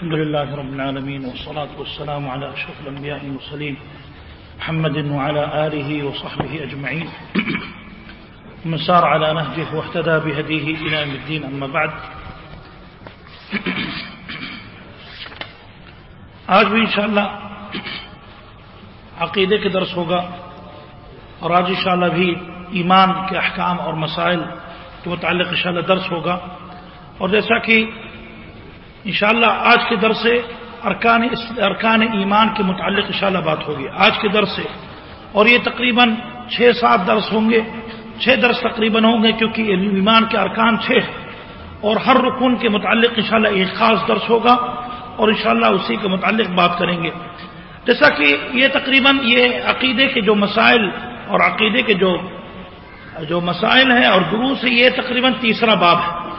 الحمد لله رب العالمين، والصلاة والسلام على أشرف الأنبياء المرسلين محمد وعلى آله وصحبه أجمعين. ومن سار على نهجه واهتدى بهديه إلى يوم الدين، أما بعد. آج بھی انشاءاللہ عقیدے کے درس ہوگا اور آج انشاءاللہ بھی ایمان کے احکام اور مسائل کے متعلق انشاءاللہ درس ہوگا اور جیسا کہ انشاءاللہ آج کے در سے ارکان ارکان ایمان کے متعلق انشاءاللہ بات ہوگی۔ آج کے در سے۔ اور یہ تقریباً چھ سات درس ہوں گے۔ چھ درس تقریباً ہوں گے کیونکہ ایمان کے ارکان چھ اور ہر رکن کے متعلق انشاءاللہ ایک خاص درس ہوگا۔ اور انشاءاللہ اسی کے متعلق بات کریں گے۔ جیسا کہ یہ تقریباً یہ عقیدے کے جو مسائل اور عقیدے کے جو جو مسائل ہیں اور دروس ہے یہ تقریباً تیسرا باب ہے۔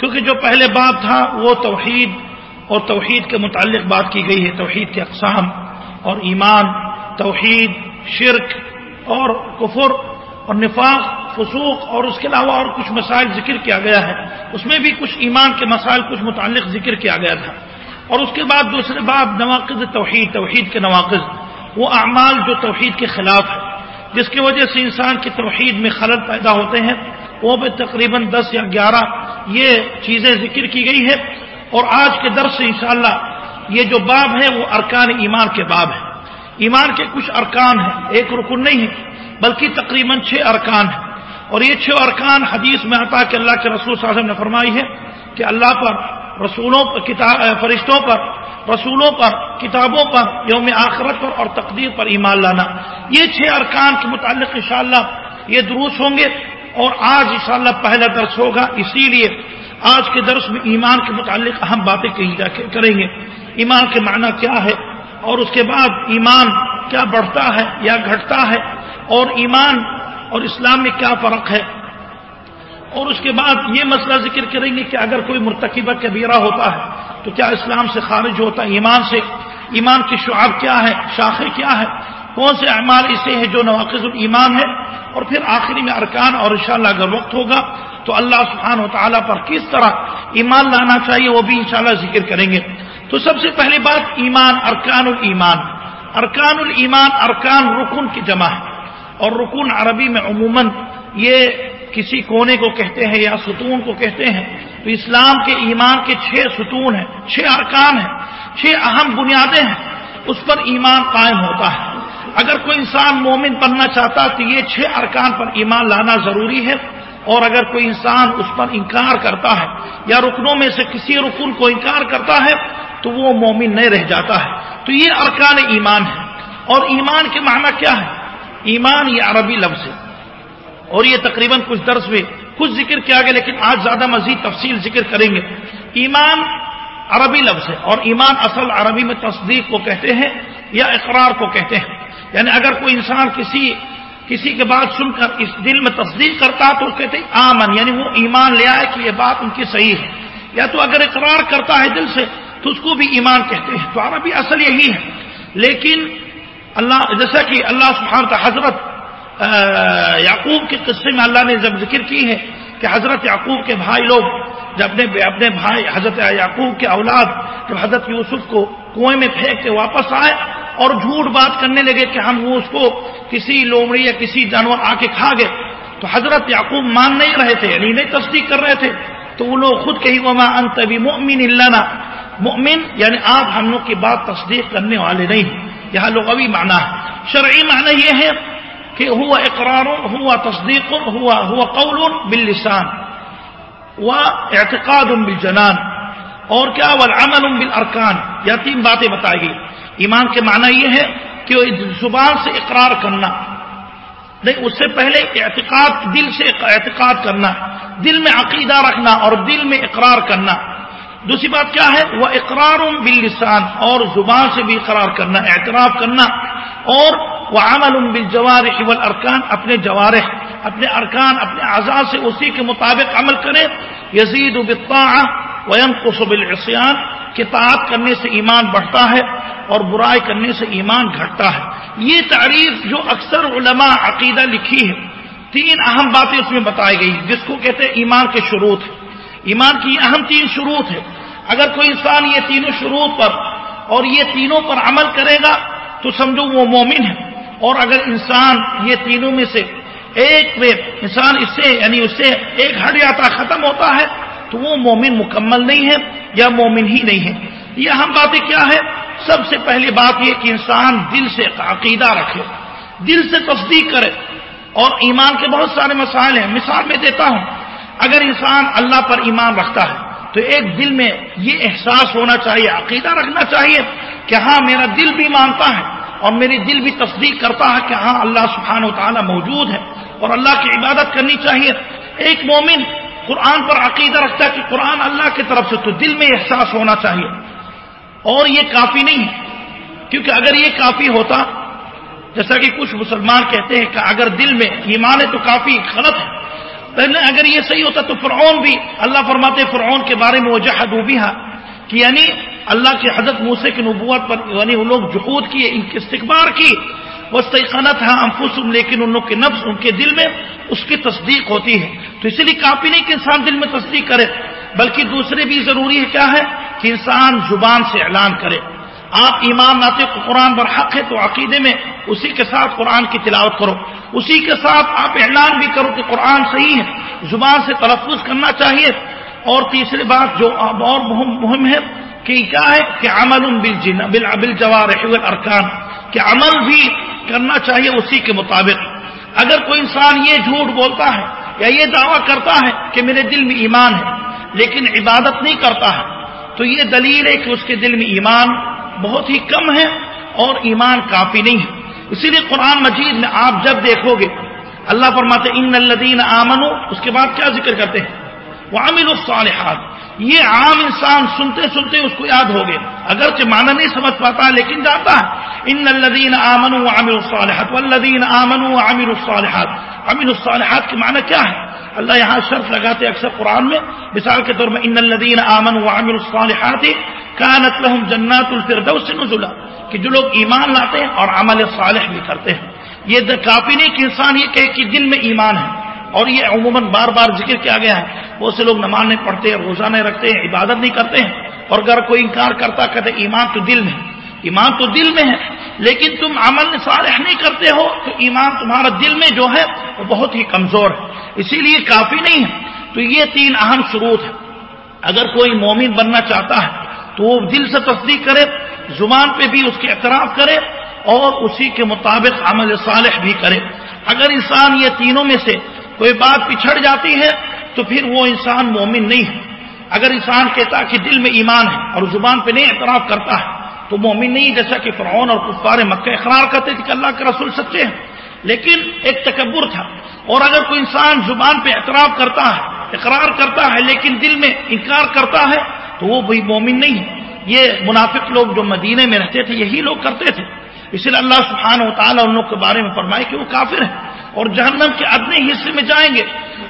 کیونکہ جو پہلے باب تھا وہ توحید اور توحید کے متعلق بات کی گئی ہے، توحید کے اقسام اور ایمان، توحید، شرک اور کفر اور نفاق، فسوق اور اس کے علاوہ اور کچھ مسائل ذکر کیا گیا ہے۔ اس میں بھی کچھ ایمان کے مسائل کچھ متعلق ذکر کیا گیا تھا۔ اور اس کے بعد دوسرے باب نواقض توحید توحید کے نواقض۔ وہ اعمال جو توحید کے خلاف ہے جس کی وجہ سے انسان کی توحید میں خلل پیدا ہوتے ہیں۔ وہ بھی تقریباً دس یا گیارہ یہ چیزیں ذکر کی گئی ہے اور آج کے درس سے انشاءاللہ یہ جو باب ہے وہ ارکان ایمان کے باب ہے ایمان کے کچھ ارکان ہیں، ایک رکن نہیں ہے بلکہ تقریباً چھ ارکان ہیں۔ اور یہ چھ ارکان حدیث میں آتا کہ اللہ کے رسول صلی اللہ علیہ وسلم نے فرمائی ہے کہ اللہ پر، رسولوں پر فرشتوں پر، رسولوں پر، کتابوں پر یوم آخرت پر اور تقدیر پر ایمان لانا۔ یہ چھ ارکان کے متعلق انشاءاللہ یہ دروس ہوں گے۔ اور آج انشاءاللہ پہلا درس ہوگا، اسی لیے آج کے درس میں ایمان کے متعلق اہم باتیں کہی جا کریں گے۔ ایمان کے معنی کیا ہے؟ اور اس کے بعد ایمان کیا بڑھتا ہے یا گھٹتا ہے؟ اور ایمان اور اسلام میں کیا فرق ہے؟ اور اس کے بعد یہ مسئلہ ذکر کریں گے کہ اگر کوئی مرتکبہ کبیرہ ہوتا ہے تو کیا اسلام سے خارج ہوتا ہے؟ ایمان سے۔ ایمان کی شعاب کیا ہے؟ شاخیں کیا ہے؟ کون سے اعمال اسے ہیں جو نواقض الایمان ہے اور پھر آخری میں ارکان اور انشاءاللہ اگر وقت ہوگا تو اللہ سبحانہ و تعالیٰ پر کس طرح ایمان لانا چاہیے وہ بھی انشاءاللہ ذکر کریں گے۔ تو سب سے پہلی بات ایمان، ارکان الایمان۔ ارکان الایمان، ارکان رکن کی جمع ہے۔ اور رکن عربی میں عموماً یہ کسی کونے کو کہتے ہیں یا ستون کو کہتے ہیں۔ تو اسلام کے ایمان کے چھ ستون ہیں، چھ ارکان ہیں، چھ اہم بنیادیں ہیں۔ اس پر ایمان قائم ہوتا ہے۔ اگر کوئی انسان مومن بننا چاہتا تو یہ چھ ارکان پر ایمان لانا ضروری ہے اور اگر کوئی انسان اس پر انکار کرتا ہے یا رکنوں میں سے کسی رکن کو انکار کرتا ہے تو وہ مومن نہیں رہ جاتا ہے۔ تو یہ ارکان ایمان ہے۔ اور ایمان کے معنی کیا ہے؟ ایمان یہ عربی لفظ ہے۔ اور یہ تقریباً کچھ درس میں کچھ ذکر کیا گیا لیکن آج زیادہ مزید تفصیل ذکر کریں گے۔ ایمان عربی لفظ ہے اور ایمان اصل عربی میں تصدیق کو کہتے ہیں یا اقرار کو کہتے ہیں۔ یعنی اگر کوئی انسان کسی کسی کے بات سن کر، اس دل میں تصدیق کرتا تو کہتے ہیں، آمن یعنی وہ ایمان لے آئے کہ یہ بات ان کی صحیح ہے۔ یا تو اگر اقرار کرتا ہے دل سے تو اس کو بھی ایمان کہتے ہیں۔ تو عربی اصل یہی ہے۔ لیکن اللہ، جیسا کہ اللہ سبحانہ حضرت یعقوب کے قصے میں اللہ نے جب ذکر کی ہے کہ حضرت یعقوب کے بھائی لوگ، جب اپنے اپنے بھائی حضرت یعقوب کے اولاد، جب حضرت یوسف کو کنویں میں پھینک کے واپس آئے اور جھوٹ بات کرنے لگے کہ ہم وہ اس کو کسی لومڑی یا کسی جانور آ کے کھا گئے۔ تو حضرت یعقوب مان نہیں رہے تھے یعنی نہیں تصدیق کر رہے تھے۔ تو وہ لوگ خود کہیں وہ ماں انتبی مؤمن اللہ مؤمن یعنی آپ ہم لوگ کی بات تصدیق کرنے والے نہیں۔ یہاں لوگ ابھی مانا ہے۔ شرعی معنی یہ ہے کہ ہوا اقرار، ہوا تصدیق، ہوا ہوا قول باللسان، و اعتقاد بالجنان۔ اور کیا والعمل بالارکان؟ یا تین باتیں بتائی گئی۔ ایمان کے معنی یہ ہے کہ زبان سے اقرار کرنا۔ نہیں، اس سے پہلے اعتقاد، دل سے اعتقاد کرنا۔ دل میں عقیدہ رکھنا اور دل میں اقرار کرنا۔ دوسری بات کیا ہے؟ وہ اقرار باللسان اور زبان سے بھی اقرار کرنا، اعتراف کرنا۔ اور وہ عمل بالجوارح والارکان، اپنے جوارح، اپنے ارکان، اپنے اعضاء سے اسی کے مطابق عمل کرے یزید بالطاعہ وینقص بالعصیان کتاب کرنے سے ایمان بڑھتا ہے اور برائی کرنے سے ایمان گھٹتا ہے۔ یہ تعریف جو اکثر علماء عقیدہ لکھی ہے، تین اہم باتیں اس میں بتائی گئی۔ جس کو کہتے ہیں ایمان کے شروط ایمان کی اہم تین شروط ہے اگر کوئی انسان یہ تینوں شروع پر اور یہ تینوں پر عمل کرے گا، تو سمجھو وہ مومن ہے۔ اور اگر انسان یہ تینوں میں سے ایک میں انسان اس سے یعنی اس سے ایک ہٹ جاتا، ختم ہوتا ہے تو وہ مومن مکمل نہیں ہے یا مومن ہی نہیں ہے۔ یہ ہم باتیں کیا ہے سب سے پہلی بات یہ کہ انسان دل سے عقیدہ رکھے، دل سے تصدیق کرے۔ اور ایمان کے بہت سارے مسائل ہیں۔ مثال میں دیتا ہوں، اگر انسان اللہ پر ایمان رکھتا ہے، تو ایک دل میں یہ احساس ہونا چاہیے، عقیدہ رکھنا چاہیے کہ ہاں میرا دل بھی مانتا ہے اور میری دل بھی تصدیق کرتا ہے کہ ہاں اللہ سبحانہ و تعالیٰ موجود ہے اور اللہ کی عبادت کرنی چاہیے۔ ایک مومن قرآن پر عقیدہ رکھتا ہے کہ قرآن اللہ کی طرف سے تو دل میں احساس ہونا چاہیے۔ اور یہ کافی نہیں کیونکہ اگر یہ کافی ہوتا، جیسا کہ کچھ مسلمان کہتے ہیں کہ اگر دل میں ایمان ہے تو کافی غلط ہے۔ پہلے اگر یہ صحیح ہوتا تو فرعون بھی، اللہ فرماتے فرعون کے بارے میں وہ جہد بھی کہ یعنی اللہ کے حضرت موسے کی نبوت پر یعنی وہ لوگ جہود کیے، ان کے استقبار کی۔ وہ صحیح ہاں انفس لیکن ان کے نفس، ان کے دل میں اس کی تصدیق ہوتی ہے۔ تو اسی لیے کافی نہیں کہ انسان دل میں تصدیق کرے، بلکہ دوسرے بھی ضروری ہے کیا ہے؟ کہ انسان زبان سے اعلان کرے۔ آپ ایمان لاتے قرآن پر حق ہے، تو عقیدے میں اسی کے ساتھ قرآن کی تلاوت کرو۔ اسی کے ساتھ آپ اعلان بھی کرو کہ قرآن صحیح ہے۔ زبان سے تلفظ کرنا چاہیے۔ اور تیسری بات جو اور مہم ہے کہ کیا ہے؟ کہ عمل بل جوار ارکان کہ عمل بھی کرنا چاہیے اسی کے مطابق۔ اگر کوئی انسان یہ جھوٹ بولتا ہے یا یہ دعویٰ کرتا ہے کہ میرے دل میں ایمان ہے، لیکن عبادت نہیں کرتا ہے، تو یہ دلیل ہے کہ اس کے دل میں ایمان بہت ہی کم ہے اور ایمان کافی نہیں ہے۔ اسی لیے قرآن مجید میں آپ جب دیکھو گے، اللہ فرماتے ان الدین آمنو اس کے بعد کیا ذکر کرتے ہیں؟ وہ عامل الصالحات یہ عام انسان سنتے سنتے اس کو یاد ہو گئے اگرچہ معنی نہیں سمجھ پاتا، لیکن جاتا ہے۔ ان الدین آمن عامر الصالحات والذین آمن عامر الصالحات۔ عامر الصالحات کے معنی کیا ہے؟ اللہ یہاں شرط لگاتے اکثر قرآن میں۔ مثال کے طور میں ان الدین آمن عامر الصالحات کانت لهم جنات الفردوس نزلا۔ کہ جو لوگ ایمان لاتے ہیں اور عمل صالح بھی کرتے ہیں۔ یہ کافی نہیں کہ انسان یہ کہے کہ دل میں ایمان ہے۔ اور یہ عموماً بار بار ذکر کیا گیا ہے۔ بہت سے لوگ نماز نہیں پڑھتے روزہ نہیں رکھتے ہیں، عبادت نہیں کرتے ہیں۔ اور اگر کوئی انکار کرتا کہتے ایمان تو دل میں ایمان تو دل میں ہے، لیکن تم عمل صالح نہیں کرتے ہو، تو ایمان تمہارا دل میں جو ہے، وہ بہت ہی کمزور ہے۔ اسی لیے کافی نہیں ہے۔ تو یہ تین اہم شروط ہے اگر کوئی مومن بننا چاہتا ہے، تو وہ دل سے تصدیق کرے، زبان پہ بھی اس کے اعتراف کرے، اور اسی کے مطابق عمل صالح بھی کرے۔ اگر انسان یہ تینوں میں سے کوئی بات پچھڑ جاتی ہے تو پھر وہ انسان مومن نہیں ہے۔ اگر انسان کہتا کہ دل میں ایمان ہے اور زبان پہ نہیں اعتراف کرتا ہے، تو مومن نہیں، جیسا کہ فرعون اور کفار مکہ اقرار کرتے تھے کہ اللہ کے رسول سچے ہیں۔ لیکن ایک تکبر تھا۔ اور اگر کوئی انسان زبان پہ اعتراف کرتا ہے، اقرار کرتا ہے، لیکن دل میں انکار کرتا ہے، تو وہ بھی مومن نہیں ہے۔ یہ منافق لوگ جو مدینے میں رہتے تھے، یہی لوگ کرتے تھے۔ اس لیے اللہ سبحانہ و تعالیٰ ان لوگ کے بارے میں فرمائے کہ وہ کافر ہیں۔ اور جہنم کے ادنے حصے میں جائیں گے۔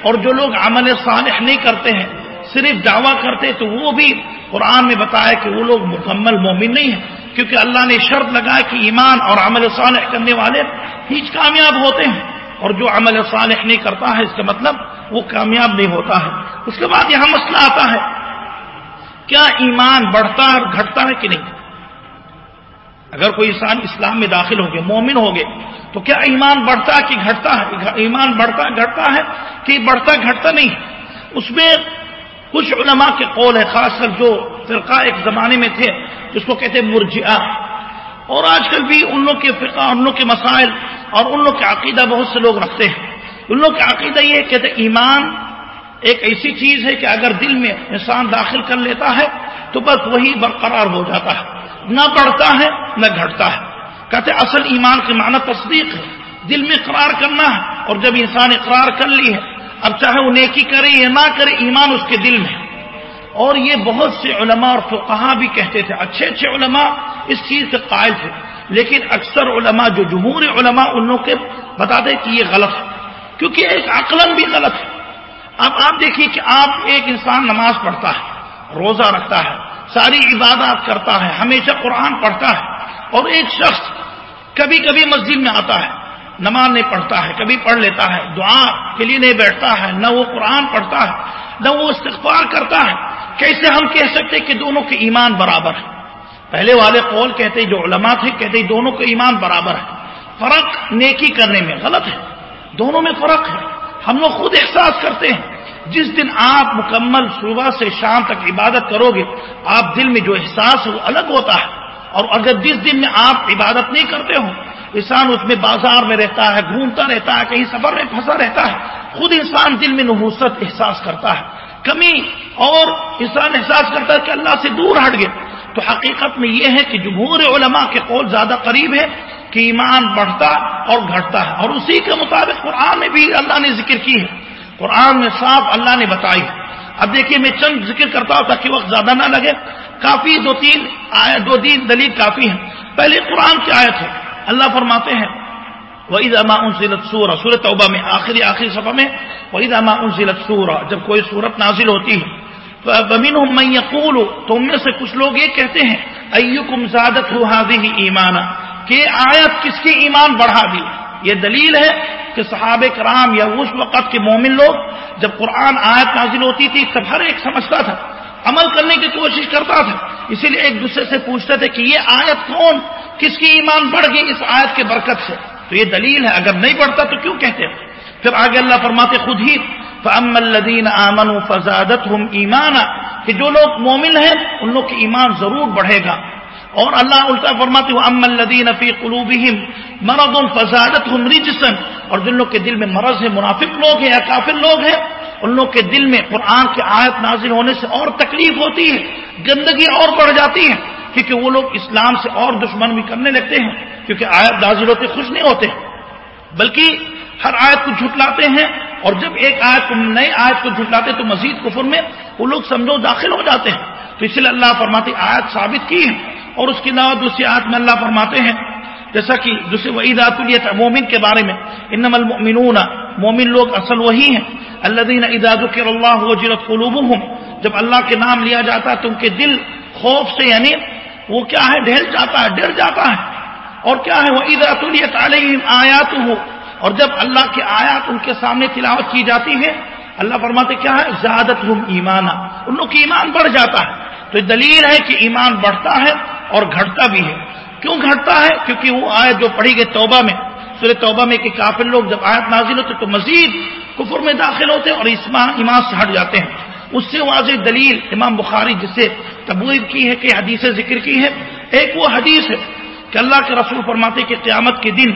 اور جو لوگ عمل صالح نہیں کرتے ہیں، صرف دعویٰ کرتے تو وہ بھی قرآن میں بتایا کہ وہ لوگ مکمل مومن نہیں ہیں۔ کیونکہ اللہ نے شرط لگایا کہ ایمان اور عمل صالح کرنے والے ہی کامیاب ہوتے ہیں۔ اور جو عمل صالح نہیں کرتا ہے، اس کا مطلب وہ کامیاب نہیں ہوتا ہے۔ اس کے بعد یہاں مسئلہ آتا ہے، کیا ایمان بڑھتا ہے اور گھٹتا ہے کہ نہیں؟ اگر کوئی انسان اسلام میں داخل ہو گئے مومن ہو گئے تو کیا ایمان بڑھتا کہ گھٹتا ہے؟ ایمان بڑھتا، گھٹتا ہے کہ بڑھتا، گھٹتا نہیں؟ اس میں کچھ علماء کے قول ہے خاص کر جو فرقہ ایک زمانے میں تھے، جس کو کہتے مرجعہ اور آج کل بھی ان لوگ کے فرقہ، ان لوگ کے مسائل اور ان لوگ کے عقیدہ بہت سے لوگ رکھتے ہیں۔ ان لوگ کا عقیدہ یہ کہتے ایمان ایک ایسی چیز ہے کہ اگر دل میں انسان داخل کر لیتا ہے تو بس وہی برقرار ہو جاتا ہے۔ نہ بڑھتا ہے، نہ گھٹتا ہے۔ کہتے اصل ایمان کے معنی تصدیق ہے۔ دل میں اقرار کرنا ہے اور جب انسان اقرار کر لی ہے، اب چاہے وہ نیکی کرے یا نہ کرے، ایمان اس کے دل میں اور یہ بہت سے علماء اور فقہا بھی کہتے تھے، اچھے اچھے علماء اس چیز سے قائل تھے۔ لیکن اکثر علماء، جو جمہور علماء، ان لوگ کے بتاتے کہ یہ غلط ہے۔ کیونکہ ایک عقلن بھی غلط ہے۔ اب آپ دیکھیے کہ آپ ایک انسان نماز پڑھتا ہے، روزہ رکھتا ہے ساری عبادات کرتا ہے، ہمیشہ قرآن پڑھتا ہے۔ اور ایک شخص کبھی کبھی مسجد میں آتا ہے، نماز نہیں پڑھتا ہے، کبھی پڑھ لیتا ہے، دعا کے لیے نہیں بیٹھتا ہے، نہ وہ قرآن پڑھتا ہے، نہ وہ استغفار کرتا ہے۔ کیسے ہم کہہ سکتے کہ دونوں کے ایمان برابر ہے پہلے والے قول کہتے جو علماء تھے، کہتے دونوں کے ایمان برابر ہے فرق نیکی کرنے میں غلط ہے، دونوں میں فرق ہے۔ ہم لوگ خود احساس کرتے ہیں جس دن آپ مکمل صبح سے شام تک عبادت کرو گے، آپ دل میں جو احساس ہے وہ الگ ہوتا ہے۔ اور اگر جس دن میں آپ عبادت نہیں کرتے ہو انسان اس میں بازار میں رہتا ہے، گھومتا رہتا ہے، کہیں سفر میں پھنسا رہتا ہے، خود انسان دل میں نحوست احساس کرتا ہے۔ کمی اور انسان احساس کرتا ہے کہ اللہ سے دور ہٹ گئے۔ تو حقیقت میں یہ ہے کہ جمہور علماء کے قول زیادہ قریب ہے کہ ایمان بڑھتا اور گھٹتا ہے۔ اور اسی کے مطابق قرآن میں بھی اللہ نے ذکر کی ہے۔ قرآن میں صاف اللہ نے بتائی۔ اب دیکھیے، میں چند ذکر کرتا ہوں تاکہ وقت زیادہ نہ لگے۔ کافی دو تین دو تین دلیل کافی ہیں۔ پہلے قرآن کی آیت ہے۔ اللہ فرماتے ہیں وہی اما ان سیلت سورہ سورت توبہ میں، آخری آخری صفحہ میں وہی اما ان سیلت سورہ جب کوئی صورت نازل ہوتی ہے۔ بمین میں یقول تو ان میں سے کچھ لوگ یہ کہتے ہیں ایکم زادت ہو ہی ایمانا کہ آیت کس کی ایمان بڑھا دی؟ یہ دلیل ہے کہ صحابہ کرام یا اس وقت کے مومن لوگ جب قرآن آیت نازل ہوتی تھی تب ہر ایک سمجھتا تھا، عمل کرنے کی کوشش کرتا تھا۔ اسی لیے ایک دوسرے سے پوچھتے تھے کہ یہ آیت کون، کس کی ایمان بڑھ گئی، اس آیت کے برکت سے۔ تو یہ دلیل ہے، اگر نہیں بڑھتا تو کیوں کہتے ہیں؟ پھر آگے اللہ فرماتے خود ہی فم الدین آمن فضادت ہم ایمانا کہ جو لوگ مومن ہیں، ان لوگ کی ایمان ضرور بڑھے گا۔ اور اللہ الٹا فرماتے ہو ام الدین فی قلوبہم مرض فزادت ہم رجسن اور جن لوگ کے دل میں مرض ہے منافق لوگ ہیں یا کافر لوگ ہیں، ان لوگ کے دل میں قرآن کی آیت نازل ہونے سے اور تکلیف ہوتی ہے، گندگی اور بڑھ جاتی ہے، کیونکہ وہ لوگ اسلام سے اور دشمن بھی کرنے لگتے ہیں، کیونکہ آیت نازل ہوتے خوش نہیں ہوتے بلکہ ہر آیت کو جھٹلاتے ہیں، اور جب ایک آیت کو نئے آیت کو جھٹلاتے تو مزید کفر میں وہ لوگ سمجھو داخل ہو جاتے ہیں، تو اس لیے اللہ فرماتی آیت ثابت کی ہے اور اس کے علاوہ دوسری آیت میں اللہ فرماتے ہیں، جیسا کہ دوسرے وعیدات مومن کے بارے میں انم المؤمنون مومن لوگ اصل وہی ہیں اللہ دین اداد اللہ وجرت قلوب جب اللہ کے نام لیا جاتا ہے تو ان کے دل خوف سے یعنی وہ کیا ہے ڈھل جاتا ہے، ڈر جاتا ہے۔ اور کیا ہے وہ عیدات علیہم آیات ہو اور جب اللہ کی آیات ان کے سامنے تلاوت کی جاتی ہے اللہ فرماتے کیا ہے زیادت ہم ایمانا، ان لوگ کی ایمان بڑھ جاتا ہے۔ تو دلیل ہے کہ ایمان بڑھتا ہے اور گھٹتا بھی ہے۔ کیوں گھٹتا ہے؟ کیونکہ وہ آیت جو پڑھی گئی توبہ میں، سورہ توبہ میں کہ کافر لوگ جب آیت نازل ہوتے تو مزید کفر میں داخل ہوتے ہیں اور ایمان سے ہٹ جاتے ہیں۔ اس سے واضح دلیل امام بخاری جس سے تبویب کی ہے، کہ حدیث ذکر کی ہے۔ ایک وہ حدیث ہے کہ اللہ کے رسول فرماتے کہ قیامت کے دن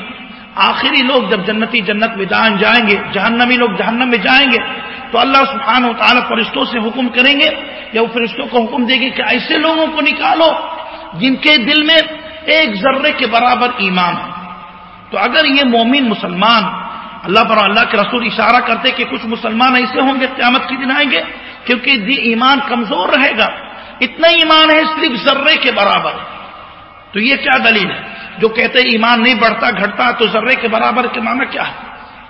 آخری لوگ جب جنتی جنت میں دان جائیں گے، جہنمی لوگ جہنم میں جائیں گے، تو اللہ سبحانہ و تعالیٰ فرشتوں سے حکم کریں گے یا وہ فرشتوں کو حکم دے گی کہ ایسے لوگوں کو نکالو جن کے دل میں ایک ذرے کے برابر ایمان ہے۔ تو اگر یہ مومن مسلمان اللہ پر اللہ کے رسول اشارہ کرتے کہ کچھ مسلمان ایسے ہوں گے قیامت کی دن آئیں گے، کیونکہ ایمان کمزور رہے گا۔ اتنا ایمان ہے صرف ذرے کے برابر۔ تو یہ کیا دلیل ہے؟ جو کہتے ہیں ایمان نہیں بڑھتا، گھٹتا، تو ذرے کے برابر کے معنی کیا ہے؟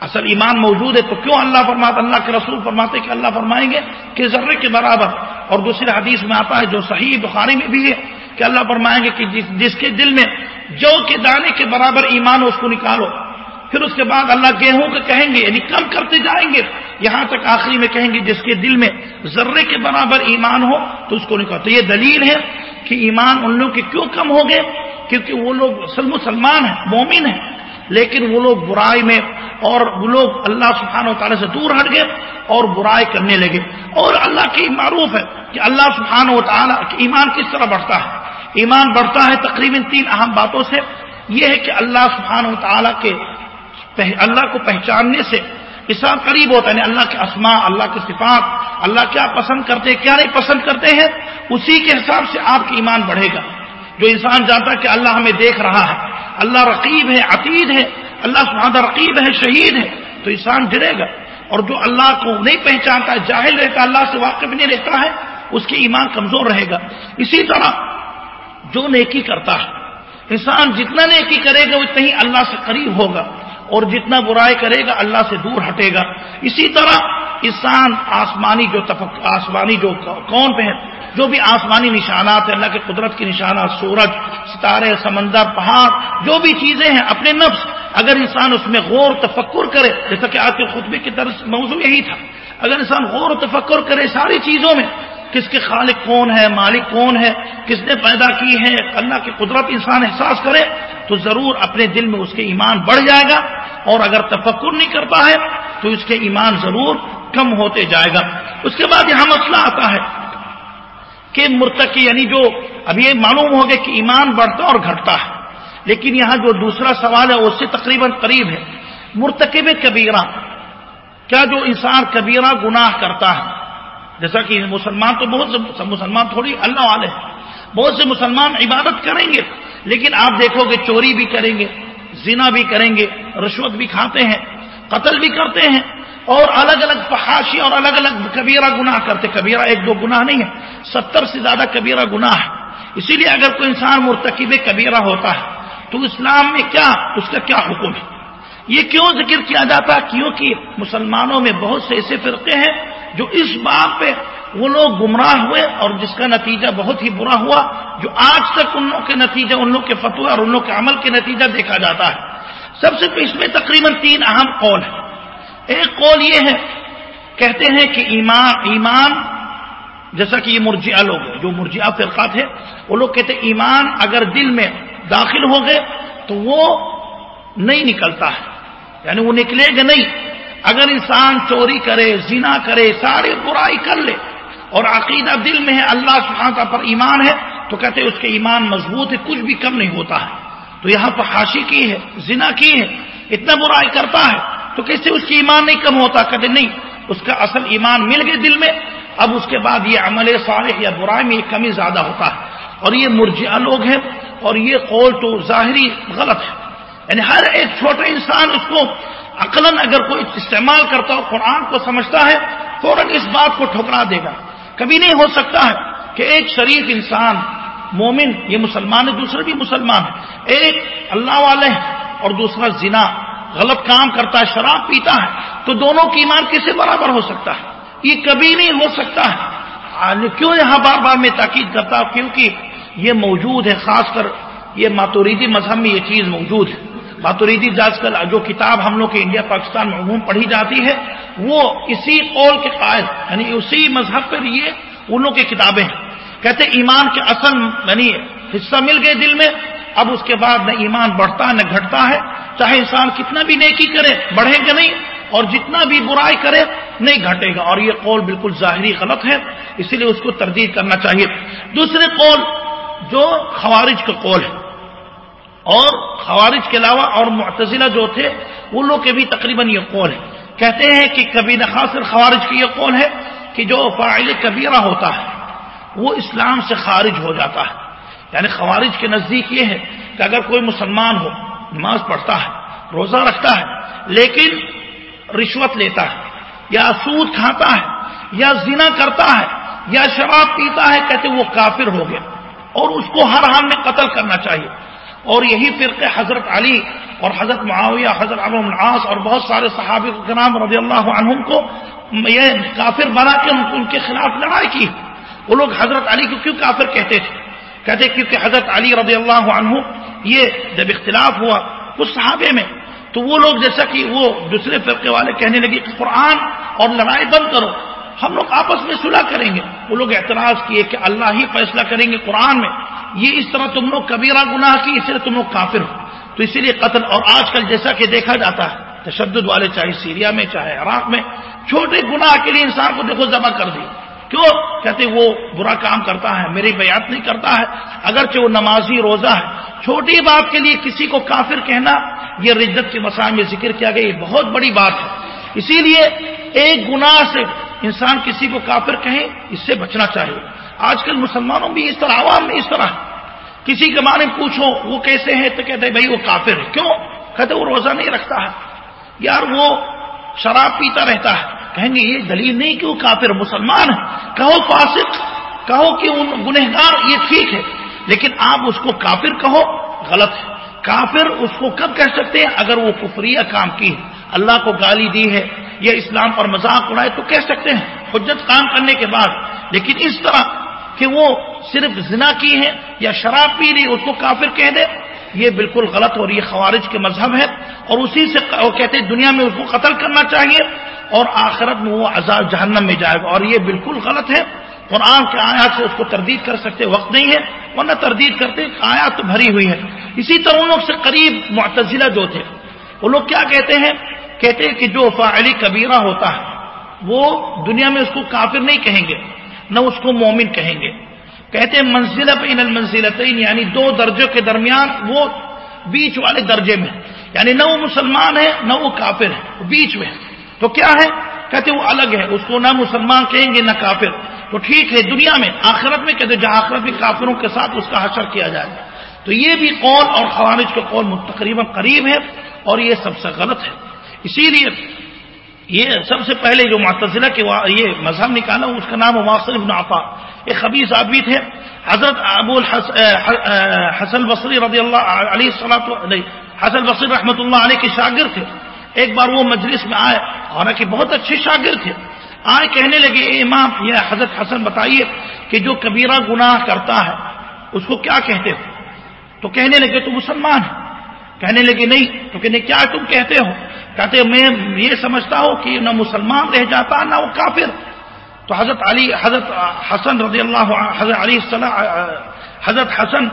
اصل ایمان موجود ہے تو کیوں اللہ فرماتا، اللہ کے رسول فرماتے کہ اللہ فرمائیں گے کہ ذرے کے برابر۔ اور دوسرے حدیث میں آتا ہے جو صحیح بخاری میں بھی ہے۔ کہ اللہ فرمائیں گے کہ جس جس کے دل میں جو کے دانے کے برابر ایمان ہو اس کو نکالو۔ پھر اس کے بعد اللہ گیہوں کے کہیں گے یعنی کم کرتے جائیں گے۔ یہاں تک آخری میں کہیں گے، جس کے دل میں ذرے کے برابر ایمان ہو تو اس کو نکالو۔ تو یہ دلیل ہے کہ ایمان ان لوگوں کے کیوں کم ہو گئے؟ کیونکہ وہ لوگ مسلمان ہیں، مومن ہیں۔ لیکن وہ لوگ برائی میں اور وہ لوگ اللہ سبحانہ و تعالی سے دور ہٹ گئے اور برائی کرنے لگے۔ اور اللہ کی معروف ہے کہ اللہ سبحانہ و تعالیٰ ایمان کس طرح بڑھتا ہے؟ ایمان بڑھتا ہے تقریباً تین اہم باتوں سے۔ یہ ہے کہ اللہ سبحانہ و تعالیٰ کے اللہ کو پہچاننے سے انسان قریب ہوتا ہے یعنی اللہ کے اسماء، اللہ کے صفات، اللہ کیا پسند کرتے ہیں، کیا نہیں پسند کرتے ہیں، اسی کے حساب سے آپ کی ایمان بڑھے گا۔ جو انسان جانتا ہے کہ اللہ ہمیں دیکھ رہا ہے اللہ رقیب ہے، عتید ہے، اللہ سبحانہ رقیب ہے، شہید ہے، تو انسان ڈرے گا۔ اور جو اللہ کو نہیں پہچانتا ہے جاہل رہتا، اللہ سے واقف نہیں رہتا ہے، اس کی ایمان کمزور رہے گا۔ اسی طرح جو نیکی کرتا ہے، انسان جتنا نیکی کرے گا، اتنا ہی اللہ سے قریب ہوگا۔ اور جتنا برائی کرے گا، اللہ سے دور ہٹے گا۔ اسی طرح انسان آسمانی جو آسمانی جو کون پہ ہے جو بھی آسمانی نشانات ہیں، اللہ کے قدرت کے نشانات، سورج، ستارے، سمندر، پہاڑ، جو بھی چیزیں ہیں، اپنے نفس، اگر انسان اس میں غور تفکر کرے، جیسا کہ آج کے خطبے کی طرف موضوع یہی تھا۔ اگر انسان غور و تفکر کرے ساری چیزوں میں، کس کے خالق کون ہے، مالک کون ہے، کس نے پیدا کی ہے، اللہ کی قدرت انسان احساس کرے، تو ضرور اپنے دل میں اس کے ایمان بڑھ جائے گا۔ اور اگر تفکر نہیں کرتا ہے، تو اس کے ایمان ضرور کم ہوتے جائے گا۔ اس کے بعد یہاں مسئلہ آتا ہے۔ کہ مرتقی یعنی جو اب یہ معلوم ہو گیا کہ ایمان بڑھتا اور گھٹتا ہے، لیکن یہاں جو دوسرا سوال ہے، اس سے تقریباً قریب ہے۔ مرتکب کبیرہ، کیا جو انسان کبیرہ گناہ کرتا ہے؟ جیسا کہ مسلمان تو بہت سے مسلمان تھوڑی اللہ والے ہیں، بہت سے مسلمان عبادت کریں گے، لیکن آپ دیکھو گے چوری بھی کریں گے، زنا بھی کریں گے، رشوت بھی کھاتے ہیں، قتل بھی کرتے ہیں، اور الگ الگ فحاشی اور الگ الگ کبیرہ گناہ کرتے، کبیرہ ایک دو گناہ نہیں ہے۔ ستر سے زیادہ کبیرہ گناہ ہے۔ اسی لیے اگر کوئی انسان مرتکب کبیرہ ہوتا ہے، تو اسلام میں کیا، اس کا کیا حکم ہے؟ یہ کیوں ذکر کیا جاتا کیونکہ مسلمانوں میں بہت سے ایسے فرقے ہیں جو اس بات پہ وہ لوگ گمراہ ہوئے اور جس کا نتیجہ بہت ہی برا ہوا، جو آج تک ان لوگ کے نتیجے ان لوگ کے فتوے اور ان لوگ کے عمل کے نتیجہ دیکھا جاتا ہے۔ سب سے اس میں تقریباً تین اہم قول ہیں۔ ایک قول یہ ہے، کہتے ہیں کہ ایمان ایمان جیسا کہ یہ مرجیا لوگ ہیں، جو مرجیا فرقہ تھے وہ لوگ کہتے ہیں ایمان اگر دل میں داخل ہو گئے تو وہ نہیں نکلتا ہے۔ یعنی وہ نکلے گا نہیں۔ اگر انسان چوری کرے، زنا کرے سارے برائی کر لے اور عقیدہ دل میں ہے، اللہ سبحانہ پر ایمان ہے، تو کہتے اس کے ایمان مضبوط ہے، کچھ بھی کم نہیں ہوتا ہے۔ تو یہاں پر حاشی کی ہے، زنا کی ہے، اتنا برائی کرتا ہے، تو کیسے اس کی ایمان نہیں کم ہوتا؟ کہتے نہیں، اس کا اصل ایمان مل گئے دل میں اب اس کے بعد یہ عمل صالح یا برائی میں یہ کمی زیادہ ہوتا ہے اور یہ مرجع لوگ ہیں اور یہ قول تو ظاہری غلط ہے۔ یعنی ہر ایک چھوٹے انسان اس کو عقل اگر کوئی استعمال کرتا ہو، قرآن کو سمجھتا ہے، فوراً اس بات کو ٹھکرا دے گا۔ کبھی نہیں ہو سکتا ہے کہ ایک شریف انسان، مومن، یہ مسلمان ہے دوسرے بھی مسلمان ہے۔ ایک اللہ والے اور دوسرا زنا، غلط کام کرتا ہے، شراب پیتا ہے، تو دونوں کی ایمان کیسے برابر ہو سکتا ہے؟ یہ کبھی نہیں ہو سکتا۔ ہے کیوں یہاں بار بار میں تاکید کرتا ہوں؟ کیونکہ یہ موجود ہے، خاص کر یہ ماتوریدی مذہب میں یہ چیز موجود ہے۔ ماتوریدی جاز کل جو کتاب ہم لوگ کے انڈیا، پاکستان میں عموم پڑھی جاتی ہے، وہ اسی قول کے قائد یعنی اسی مذہب پر یہ ان لوگ کی کتابیں ہیں۔ کہتے ایمان کے اصل یعنی حصہ مل گئے دل میں، اب اس کے بعد نہ ایمان بڑھتا ہے نہ گھٹتا ہے۔ چاہے انسان کتنا بھی نیکی کرے، بڑھے گا نہیں اور جتنا بھی برائی کرے نہیں گھٹے گا۔ اور یہ قول بالکل ظاہری غلط ہے اسی لیے اس کو تردید کرنا چاہیے۔ دوسرے قول جو خوارج کا قول ہے، اور خوارج کے علاوہ اور معتزلہ جو تھے، ان لوگ کے بھی تقریباً یہ قول ہے۔ کہتے ہیں کہ کبھی نخاصر خوارج کی یہ قول ہے کہ جو فائل کبیرہ ہوتا ہے، وہ اسلام سے خارج ہو جاتا ہے۔ یعنی خوارج کے نزدیک یہ ہے کہ اگر کوئی مسلمان ہو، نماز پڑھتا ہے، روزہ رکھتا ہے، لیکن رشوت لیتا ہے، یا سود کھاتا ہے، یا زنا کرتا ہے، یا شراب پیتا ہے، کہتے وہ کافر ہو گیا۔ اور اس کو ہر حال میں قتل کرنا چاہیے۔ اور یہی فرقے حضرت علی اور حضرت معاویہ، حضرت العاص اور بہت سارے صحابی کرام رضی اللہ عنہم کو یہ کافر بنا کے ان کے خلاف لڑائی کی۔ وہ لوگ حضرت علی کو کیوں کافر کہتے تھے؟ کہتے کیونکہ حضرت علی رضی اللہ عنہ یہ جب اختلاف ہوا کچھ صحابے میں تو وہ لوگ جیسا کہ وہ دوسرے فرقے والے کہنے لگے کہ قرآن اور لڑائی بند کرو، ہم لوگ آپس میں صلح کریں گے۔ وہ لوگ اعتراض کیے کہ اللہ ہی فیصلہ کریں گے قرآن میں۔ یہ اس طرح تم لوگ کبیرہ گناہ کی، اس لیے تم لوگ کافر ہو۔ تو اسی لیے قتل اور آج کل جیسا کہ دیکھا جاتا ہے، تشدد والے چاہے سیریا میں، چاہے عراق میں، چھوٹے گناہ کے لیے انسان کو دیکھو ذبح کر دی۔ کیوں؟ کہتے وہ برا کام کرتا ہے میری بیعت نہیں کرتا ہے۔ اگرچہ وہ نمازی روزہ ہے۔ چھوٹی بات کے لیے کسی کو کافر کہنا، یہ رجت کے مسائل میں ذکر کیا گیا، یہ بہت بڑی بات ہے۔ اسی لیے ایک گناہ سے انسان کسی کو کافر کہیں اس سے بچنا چاہیے۔ آج کل مسلمانوں بھی اس طرح، عوام میں اس طرح کسی کے بارے میں پوچھو، وہ کیسے ہیں؟ تو کہتے بھائی، وہ کافر ہے۔ کیوں؟ کہتے وہ روزہ نہیں رکھتا ہے۔ یار، وہ شراب پیتا رہتا ہے۔ کہیں گے، یہ دلیل نہیں کہ وہ کافر مسلمان ہے کہو فاسق، کہو کہ گنہگار، یہ ٹھیک ہے۔ لیکن آپ اس کو کافر کہو، غلط ہے۔ کافر اس کو کب کہہ سکتے ہیں؟ اگر وہ کفریہ کام کی ہے، اللہ کو گالی دی ہے یا اسلام پر مذاق اڑائے تو کہہ سکتے ہیں۔ حجت کام کرنے کے بعد۔ لیکن اس طرح کہ وہ صرف زنا کی ہے یا شراب پی رہی اس کو کافر کہہ دے، یہ بالکل غلط اور یہ خوارج کے مذہب ہے۔ اور اسی سے وہ کہتے ہیں، دنیا میں اس کو قتل کرنا چاہیے۔ اور آخرت میں وہ عذاب جہنم میں جائے گا۔ اور یہ بالکل غلط ہے۔ قرآن کے آیات سے اس کو تردید کر سکتے وقت نہیں ہے، ورنہ تردید کرتے آیات تو بھری ہوئی ہے اسی طرح ان لوگ سے قریب معتزلہ جو تھے، وہ لوگ کیا کہتے ہیں؟ کہتے ہیں کہ جو فاعلی کبیرہ ہوتا ہے، وہ دنیا میں اس کو کافر نہیں کہیں گے، نہ اس کو مومن کہیں گے۔ کہتے ہیں منزل بین المنزلتین یعنی دو درجوں کے درمیان وہ بیچ والے درجے میں یعنی نہ وہ مسلمان ہے، نہ وہ کافر ہے، وہ بیچ میں ہے۔ تو کیا ہے؟ کہتے وہ الگ ہے، اس کو نہ مسلمان کہیں گے نہ کافر۔ تو ٹھیک ہے، دنیا میں، آخرت میں کہتے جہاں آخرت میں کافروں کے ساتھ اس کا حشر کیا جائے۔ تو یہ بھی قول اور خوارج کے قول تقریباً قریب ہے اور یہ سب سے غلط ہے۔ اسی لیے یہ سب سے پہلے جو معتزلہ کے یہ مذہب نکالا، اس کا نام واصل ابن عطا۔ ایک خبیص آدمی تھے، حضرت ابو حسن بصری رضی اللہ علیہ حسن بصری رحمۃ اللہ علیہ کے شاگرد تھے۔ ایک بار وہ مجلس میں آئے، حالانکہ بہت اچھے شاگرد تھے۔ آئے کہنے لگے، اے امام، یہ حضرت حسن بتائیے کہ جو کبیرہ گناہ کرتا ہے، اس کو کیا کہتے ہو؟ تو کہنے لگے، تو مسلمان ہے۔ کہنے لگے، نہیں۔ تو کہنے کیا تم کہتے ہو؟ کہتے، میں یہ سمجھتا ہوں کہ نہ مسلمان رہ جاتا، نہ وہ کافر۔ تو حضرت علی، حضرت حسن رضی اللہ حضرت علی حضرت حسن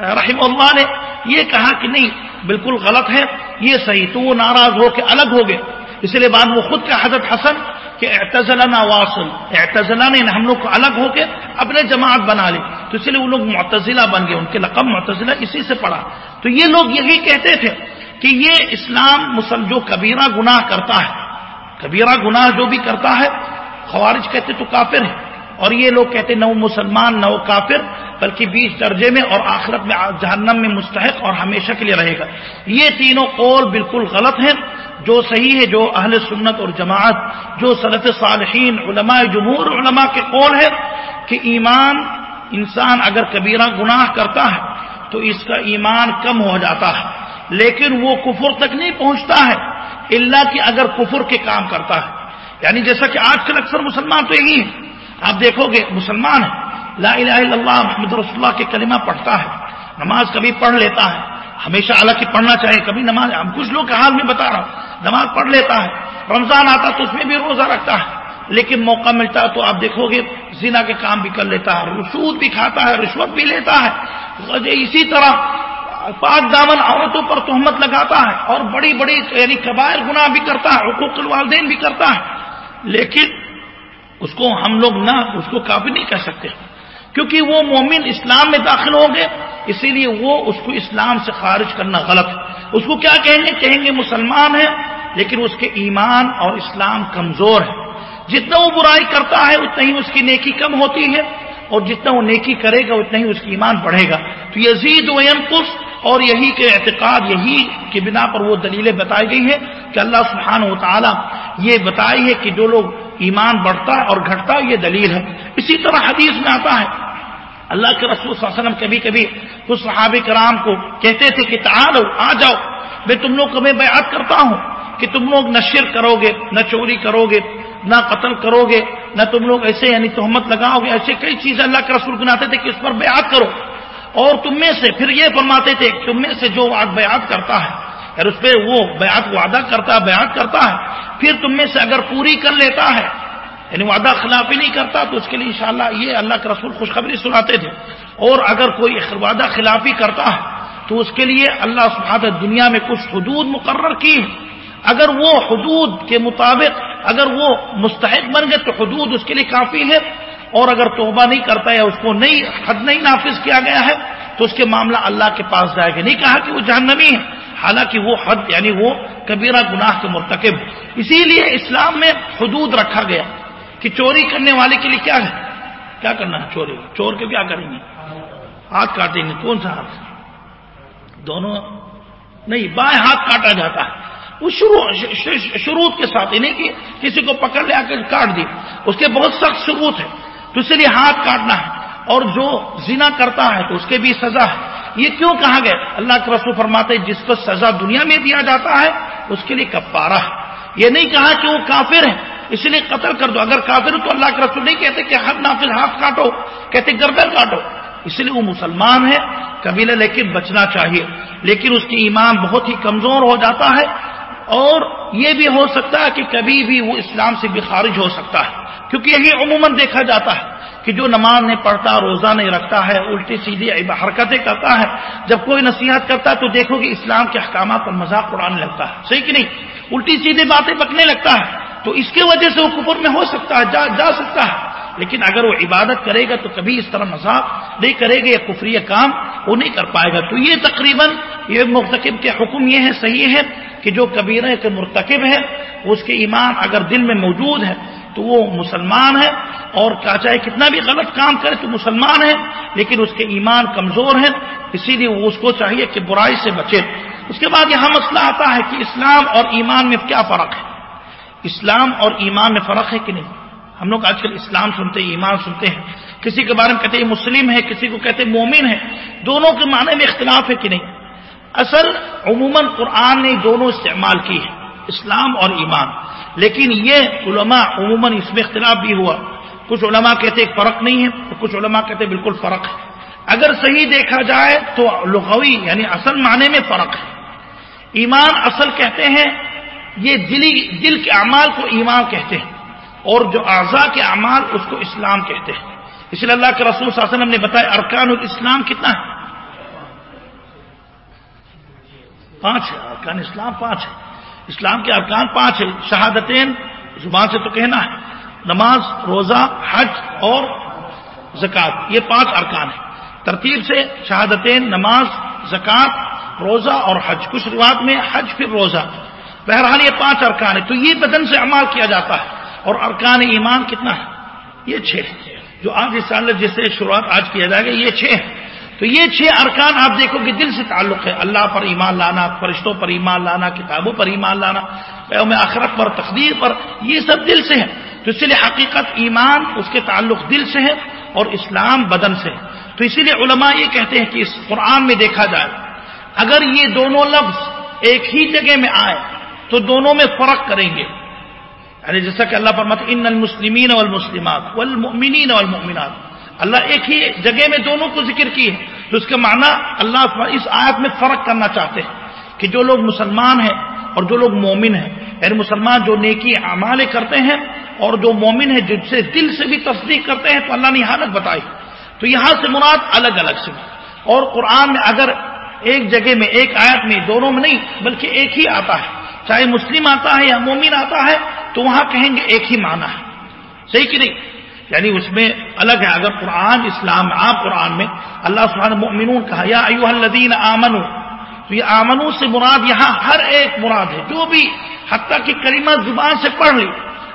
رحم اللہ نے یہ کہا کہ نہیں، بالکل غلط ہے، یہ صحیح تو وہ ناراض ہو کے الگ ہو گئے۔ اس لیے بعد وہ خود کا حضرت حسن، کہ اعتزلہ واصل اعتزلہ نے ہم لوگ کو الگ ہو کے اپنے جماعت بنا لی۔ تو اس لیے وہ لوگ معتزلہ بن گئے، ان کے لقب معتزلہ اسی سے پڑھا تو یہ لوگ یہی کہتے تھے کہ یہ اسلام مسلم، جو کبیرہ گناہ کرتا ہے، کبیرہ گناہ جو بھی کرتا ہے، خوارج کہتے تو کافر ہے اور یہ لوگ کہتے نہ وہ مسلمان، نہ وہ کافر، بلکہ بیس درجے میں اور آخرت میں جہنم میں مستحق اور ہمیشہ کے لیے رہے گا۔ یہ تینوں قول بالکل غلط ہیں۔ جو صحیح ہے، جو اہل سنت اور جماعت، جو صنعت صالحین، علماء جمہور، علماء کے قول ہے کہ ایمان انسان اگر کبیرہ گناہ کرتا ہے تو اس کا ایمان کم ہو جاتا ہے۔ لیکن وہ کفر تک نہیں پہنچتا ہے اللہ کہ اگر کفر کے کام کرتا ہے۔ یعنی جیسا کہ آج کل اکثر مسلمان تو یہی ہے آپ دیکھو گے، مسلمان ہے۔ لا الہ الا اللہ، محمد رسول اللہ کے کلمہ پڑھتا ہے، نماز کبھی پڑھ لیتا ہے۔ ہمیشہ کی پڑھنا چاہیے، کبھی نماز، ہم کچھ لوگ کے حال میں بتا رہا ہوں، نماز پڑھ لیتا ہے۔ رمضان آتا تو اس میں بھی روزہ رکھتا ہے۔ لیکن موقع ملتا ہے تو آپ دیکھو گے، زنا کے کام بھی کر لیتا ہے، رسود بھی کھاتا ہے، رشوت بھی لیتا ہے۔ اسی طرح پاک دامن عورتوں پر تہمت لگاتا ہے اور بڑی بڑی یعنی قبائر گناہ بھی کرتا ہے، حقوق الوالدین بھی کرتا ہے۔ لیکن اس کو ہم لوگ نہ اس کو کافی نہیں کہہ سکتے کیونکہ وہ مومن اسلام میں داخل ہو گئے، اسی لیے وہ اس کو اسلام سے خارج کرنا غلط ہے۔ اس کو کیا کہیں گے؟ کہیں گے مسلمان ہے لیکن اس کے ایمان اور اسلام کمزور ہے جتنا وہ برائی کرتا ہے، اتنا ہی اس کی نیکی کم ہوتی ہے۔ اور جتنا وہ نیکی کرے گا، اتنا ہی اس کی ایمان بڑھے گا۔ تو یزید و ینقص، اور یہی کے اعتقاد، یہی کی بنا پر وہ دلیلیں بتائی گئی ہے کہ اللہ سبحانہ و تعالیٰ یہ بتائی ہے کہ جو لوگ ایمان بڑھتا ہے اور گھٹتا یہ دلیل ہے۔ اسی طرح حدیث میں آتا ہے، اللہ کے رسول صلی اللہ علیہ وسلم کبھی کبھی کچھ صحابہ کرام کو کہتے تھے کہ تعالو، آ جاؤ، میں تم لوگ کو میں بیعت کرتا ہوں کہ تم لوگ نہ شر کرو گے نہ چوری کرو گے نہ قتل کرو گے نہ تم لوگ ایسے یعنی تہمت لگاؤ گے ایسے کئی چیزیں اللہ کے رسول گناتے تھے کہ اس پر بیعت کرو۔ اور تم میں سے پھر یہ فرماتے تھے تم میں سے جو بیعت کرتا ہے اور اس پہ وہ بیعت وعدہ کرتا ہے، بیعت کرتا ہے۔ پھر تم میں سے اگر پوری کر لیتا ہے یعنی وعدہ خلافی نہیں کرتا، تو اس کے لیے انشاءاللہ یہ اللہ کے رسول خوشخبری سناتے تھے۔ اور اگر کوئی وعدہ خلافی کرتا ہے، تو اس کے لیے اللہ سبحانہ دنیا میں کچھ حدود مقرر کی ہے اگر وہ حدود کے مطابق، اگر وہ مستحق بن گئے، تو حدود اس کے لیے کافی ہے اور اگر توبہ نہیں کرتا ہے اس کو نہیں، حد نہیں نافذ کیا گیا ہے، تو اس کے معاملہ اللہ کے پاس جائے گا۔ نہیں کہا کہ وہ جہنمی ہے۔ حالانکہ وہ حد یعنی وہ کبیرہ گناہ کے مرتکب اسی لیے اسلام میں حدود رکھا گیا کہ چوری کرنے والے کے لیے کیا ہے؟ کیا کرنا ہے چوری؟ چور کے کیا کریں گے؟ ہاتھ کاٹیں گے۔ کون سا ہاتھ؟ دونوں؟ نہیں، بائیں ہاتھ کاٹا جاتا ہے۔ وہ شروع شروع کے ساتھ نہیں کہ کسی کو پکڑ لے آ کے کاٹ دی۔ اس کے بہت سخت ثبوت ہے۔ تو اس لیے ہاتھ کاٹنا ہے۔ اور جو زنا کرتا ہے تو اس کے بھی سزا ہے۔ یہ کیوں کہا گیا؟ اللہ کے رسول فرماتے جس کو سزا دنیا میں دیا جاتا ہے، اس کے لیے کپارہ ہے۔ یہ نہیں کہا کہ وہ کافر ہے اس لیے قتل کر دو۔ اگر کافر تو اللہ کے رسول نہیں کہتے کہ ہر نافذ ہاتھ کاٹو، کہتے گردن کاٹو۔ اس لیے وہ مسلمان ہے، قبیلہ لیکن بچنا چاہیے۔ لیکن اس کی ایمان بہت ہی کمزور ہو جاتا ہے۔ اور یہ بھی ہو سکتا ہے کہ کبھی بھی وہ اسلام سے بھی خارج ہو سکتا ہے، کیونکہ یہی عموماً دیکھا جاتا ہے۔ کہ جو نماز نہیں پڑھتا، روزہ نہیں رکھتا ہے، الٹی سیدھی حرکتیں کرتا ہے۔ جب کوئی نصیحت کرتا ہے تو دیکھو کہ اسلام کے احکامات پر مذاق اڑانے لگتا ہے۔ صحیح کہ نہیں؟ الٹی سیدھی باتیں بکنے لگتا ہے۔ تو اس کی وجہ سے وہ کپر میں ہو سکتا ہے، جا جا سکتا ہے۔ لیکن اگر وہ عبادت کرے گا تو کبھی اس طرح مذاق نہیں کرے گا یا کفری کام وہ نہیں کر پائے گا۔ تو یہ تقریباً یہ مرتکب کے حکم یہ ہے صحیح ہے کہ جو کبیرہ کے مرتکب ہے اس کے ایمان اگر دل میں موجود ہے تو وہ مسلمان ہے اور کیا چاہے کتنا بھی غلط کام کرے تو مسلمان ہے، لیکن اس کے ایمان کمزور ہے اسی لیے وہ اس کو چاہیے کہ برائی سے بچے۔ اس کے بعد یہاں مسئلہ آتا ہے کہ اسلام اور ایمان میں کیا فرق ہے۔ اسلام اور ایمان میں فرق ہے کہ نہیں؟ ہم لوگ آج کل اسلام سنتے ہیں، ایمان سنتے ہیں۔ کسی کے بارے میں کہتے ہیں مسلم ہے، کسی کو کہتے ہیں مومن ہے۔ دونوں کے معنی میں اختلاف ہے کہ نہیں؟ اصل عموماً قرآن نے دونوں استعمال کی ہے اسلام اور ایمان۔ لیکن یہ علماء عموماً اس میں اختلاف بھی ہوا۔ کچھ علماء کہتے ایک فرق نہیں ہے اور کچھ علماء کہتے بالکل فرق ہے۔ اگر صحیح دیکھا جائے تو لغوی یعنی اصل معنی میں فرق ہے۔ ایمان اصل کہتے ہیں، یہ دلی، دل کے اعمال کو ایمان کہتے ہیں اور جو اعضاء کے اعمال اس کو اسلام کہتے ہیں۔ اس لیے اللہ کے رسول صلی اللہ علیہ وسلم نے بتایا، ارکان الاسلام کتنا ہے؟ پانچ ہے، ارکان اسلام پانچ ہے۔ اسلام کے ارکان پانچ ہے شہادتین، زبان سے تو کہنا ہے، نماز، روزہ، حج اور زکوٰۃ، یہ پانچ ارکان ہیں۔ ترتیب سے شہادتین، نماز، زکوٰۃ، روزہ اور حج۔ کچھ روایت میں حج پھر روزہ۔ بہرحال یہ پانچ ارکان ہے تو یہ بدن سے عمال کیا جاتا ہے اور ارکان ایمان کتنا ہے؟ یہ چھ جو آج اس سال جیسے شروعات آج کیا جائے گا یہ چھ ہے تو یہ چھ ارکان آپ دیکھو کہ دل سے تعلق ہے۔ اللہ پر ایمان لانا، فرشتوں پر ایمان لانا، کتابوں پر ایمان لانا میں آخرت پر، تقدیر پر، یہ سب دل سے ہے۔ تو اسی لیے حقیقت ایمان، اس کے تعلق دل سے ہے اور اسلام بدن سے ہے۔ تو اسی لیے علماء یہ کہتے ہیں کہ اس قرآن میں دیکھا جائے، اگر یہ دونوں لفظ ایک ہی جگہ میں آئے، تو دونوں میں فرق کریں گے۔ یعنی جیسا کہ اللہ پر ان المسلمین والمسلمات والمؤمنین والمؤمنات اللہ ایک ہی جگہ میں دونوں کو ذکر کی ہے تو اس کا معنی اللہ اس آیت میں فرق کرنا چاہتے ہیں کہ جو لوگ مسلمان ہیں اور جو لوگ مومن ہیں یعنی مسلمان جو نیکی اعمال کرتے ہیں اور جو مومن ہے جن سے دل سے بھی تصدیق کرتے ہیں تو اللہ نے حالت بتائی۔ تو یہاں سے مراد الگ الگ سے۔ اور قرآن میں اگر ایک جگہ میں، ایک آیت میں دونوں میں نہیں، بلکہ ایک ہی آتا ہے، چاہے مسلم آتا ہے یا مومن آتا ہے، تو وہاں کہیں گے ایک ہی معنی ہے۔ صحیح کہ نہیں؟ یعنی اس میں الگ ہے۔ اگر قرآن اسلام عام قرآن میں اللہ سبحانہ مؤمنون کہا، یا ایوہ الذین آمنو تو یہ آمنو سے مراد یہاں ہر ایک مراد ہے۔ جو بھی حتیٰ کی کریمہ زبان سے پڑھ لی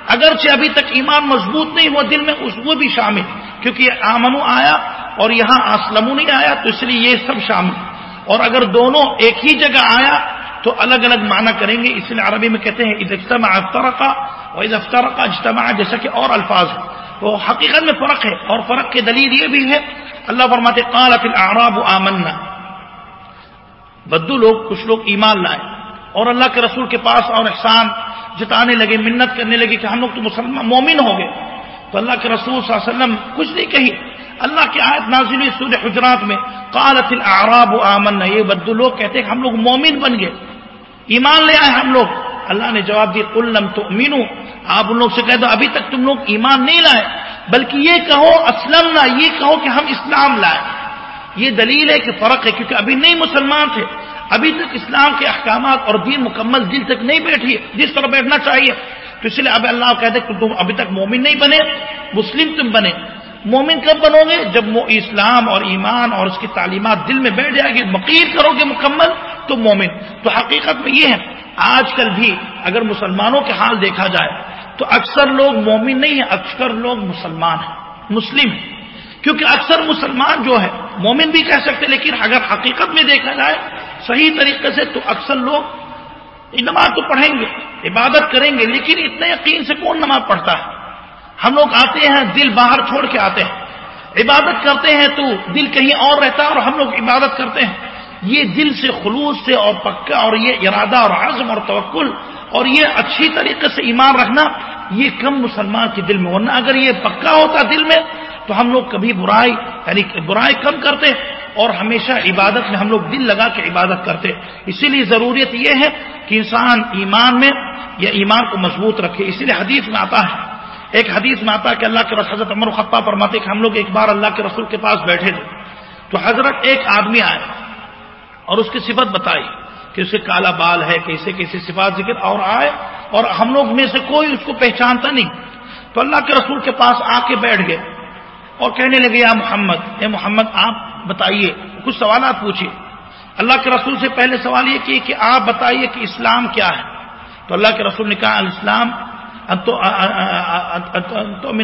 اگرچہ ابھی تک ایمان مضبوط نہیں ہوا، دل میں اس وہ بھی شامل، کیونکہ یہ آمنو آیا اور یہاں اسلم نہیں آیا، تو اس لیے یہ سب شامل۔ اور اگر دونوں ایک ہی جگہ آیا، تو الگ الگ معنی کریں گے۔ اس لیے عربی میں کہتے ہیں اجتماع افطرقہ اور عید افطرقہ اجتماع جیسا کہ اور الفاظ ہے تو حقیقت میں فرق ہے اور فرق کی دلیل یہ بھی ہے، اللہ فرماتے قالت الاعراب آمنا۔ بدو لوگ، کچھ لوگ ایمان لائے۔ اور اللہ کے رسول کے پاس اور احسان جتانے لگے، منت کرنے لگے کہ ہم لوگ تو مسلمان، مومن ہو گئے۔ تو اللہ کے رسول صلی اللہ علیہ وسلم کچھ نہیں کہی۔ اللہ کی آیت نازل سور حجرات میں، قالت الاعراب آمنا۔ یہ بدو لوگ کہتے کہ ہم لوگ مومن بن گئے۔ ایمان لے آئے ہم لوگ۔ اللہ نے جواب دی قلم تو مینو آپ ان لوگ سے کہہ دو، ابھی تک تم لوگ ایمان نہیں لائے، بلکہ یہ کہو اسلم نہ یہ کہو کہ ہم اسلام لائے۔ یہ دلیل ہے کہ فرق ہے، کیونکہ ابھی نہیں مسلمان تھے۔ ابھی تک اسلام کے احکامات اور دین مکمل دل تک نہیں بیٹھی، جس طرح بیٹھنا چاہیے۔ تو اس لیے اب اللہ کہتے کہ تم ابھی تک مومن نہیں بنے، مسلم تم بنے۔ مومن کب بنو گے؟ جب اسلام اور ایمان اور اس کی تعلیمات دل میں بیٹھ جائے گی مقیر کرو گے مکمل۔ تو مومن۔ تو حقیقت میں یہ ہے، آج کل بھی اگر مسلمانوں کے حال دیکھا جائے، تو اکثر لوگ مومن نہیں ہیں، اکثر لوگ مسلمان ہیں، مسلم ہیں۔ کیونکہ اکثر مسلمان جو ہے مومن بھی کہہ سکتے، لیکن اگر حقیقت میں دیکھا جائے صحیح طریقے سے، تو اکثر لوگ نماز تو پڑھیں گے، عبادت کریں گے، لیکن اتنے یقین سے کون نماز پڑھتا ہے؟ ہم لوگ آتے ہیں، دل باہر چھوڑ کے آتے ہیں۔ عبادت کرتے ہیں تو دل کہیں اور رہتا ہے اور ہم لوگ عبادت کرتے ہیں۔ یہ دل سے خلوص سے اور پکا اور یہ ارادہ اور عزم اور توکل اور یہ اچھی طریقے سے ایمان رکھنا، یہ کم مسلمان کے دل میں، ورنہ اگر یہ پکا ہوتا دل میں تو ہم لوگ کبھی برائی یعنی برائی کم کرتے اور ہمیشہ عبادت میں ہم لوگ دل لگا کے عبادت کرتے۔ اسی لیے ضروریت یہ ہے کہ انسان ایمان میں یا ایمان کو مضبوط رکھے۔ اسی لیے حدیث میں آتا ہے، ایک حدیث میں آتا ہے کہ اللہ کے رسول حضرت عمر خطہ فرماتے کہ ہم لوگ ایک بار اللہ کے رسول کے پاس بیٹھے تھے تو حضرت ایک آدمی آئے۔ اور اس کی صفت بتائی کہ اسے کالا بال ہے کیسے کیسے صفات ذکر اور آئے اور ہم لوگ میں سے کوئی اس کو پہچانتا نہیں۔ تو اللہ کے رسول کے پاس آ کے بیٹھ گئے اور کہنے لگے، یا محمد، اے محمد، آپ بتائیے، کچھ سوالات پوچھیے۔ اللہ کے رسول سے پہلے سوال یہ کیے کہ آپ بتائیے کہ اسلام کیا ہے۔ تو اللہ کے رسول نے کہا، الاسلام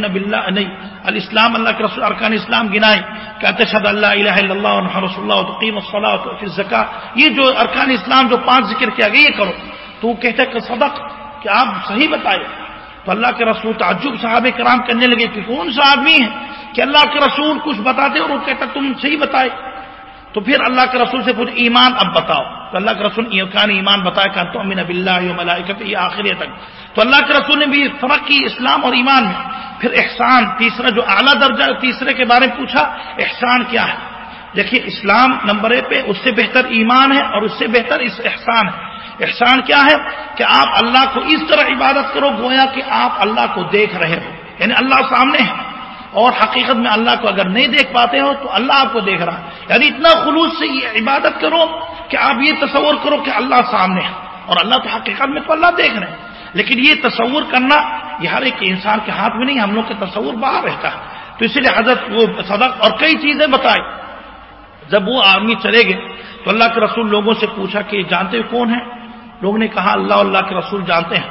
بلّہ نہیں، الاسلام، اللہ کے رسول ارکان اسلام گنائے، کہتے شد اللہ الہ الا اللہ رسول اللہ تقیم الصلاۃ زکا یہ جو ارکان اسلام، جو پانچ ذکر کیا گیا یہ کرو۔ تو وہ کہتے کہ صدق، کہ آپ صحیح بتائے۔ تو اللہ کے رسول تعجب صحابہ کرام کرنے لگے کہ کون سا آدمی ہے کہ اللہ کے رسول کچھ بتاتے اور وہ کہتا تم صحیح بتائے۔ تو پھر اللہ کے رسول سے پوچھ، ایمان اب بتاؤ۔ تو اللہ کے رسول کان ایمان بتایا کہ تو امین اب اللہ یہ آخری تک۔ تو اللہ کے رسول نے بھی فرق کی اسلام اور ایمان میں۔ پھر احسان، تیسرا جو اعلیٰ درجہ تیسرے کے بارے میں پوچھا، احسان کیا ہے؟ دیکھیے، اسلام نمبر ایک پہ اس سے بہتر ایمان ہے اور اس سے بہتر اس احسان ہے۔ احسان کیا ہے؟ کہ آپ اللہ کو اس طرح عبادت کرو، گویا کہ آپ اللہ کو دیکھ رہے ہو۔ یعنی اللہ سامنے ہے۔ اور حقیقت میں اللہ کو اگر نہیں دیکھ پاتے ہو تو اللہ آپ کو دیکھ رہا ہے۔ یعنی اتنا خلوص سے یہ عبادت کرو کہ آپ یہ تصور کرو کہ اللہ سامنے ہے اور اللہ تو حقیقت میں تو اللہ دیکھ رہے ہیں۔ لیکن یہ تصور کرنا یہ ہر ایک انسان کے ہاتھ میں نہیں، ہم لوگ کے تصور باہر رہتا ہے۔ تو اسی لیے حضرت وہ صدق اور کئی چیزیں بتائی جب وہ آدمی چلے گئے تو اللہ کے رسول لوگوں سے پوچھا کہ جانتے ہو کون ہیں؟ لوگوں نے کہا، اللہ اللہ کے رسول جانتے ہیں۔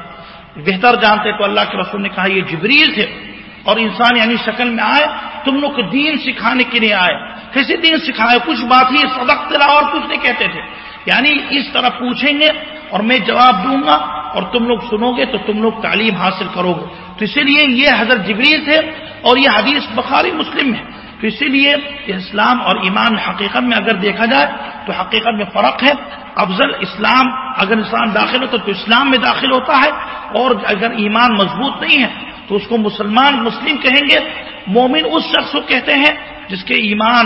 بہتر جانتے تو اللہ کے رسول نے کہا، یہ جبریل تھے۔ اور انسان یعنی شکل میں آئے، تم لوگ کو دین سکھانے کے لیے آئے۔ کیسے دین سکھائے؟ کچھ بات ہی سبق دلا اور کچھ نہیں کہتے تھے۔ یعنی اس طرح پوچھیں گے اور میں جواب دوں گا اور تم لوگ سنو گے تو تم لوگ تعلیم حاصل کرو گے۔ تو اسی لیے یہ حضرت جبریل تھے اور یہ حدیث بخاری مسلم ہے۔ تو اسی لیے اسلام اور ایمان حقیقت میں اگر دیکھا جائے تو حقیقت میں فرق ہے۔ افضل اسلام اگر انسان داخل ہوتا تو اسلام میں داخل ہوتا ہے اور اگر ایمان مضبوط نہیں ہے تو اس کو مسلمان مسلم کہیں گے۔ مومن اس شخص کو کہتے ہیں جس کے ایمان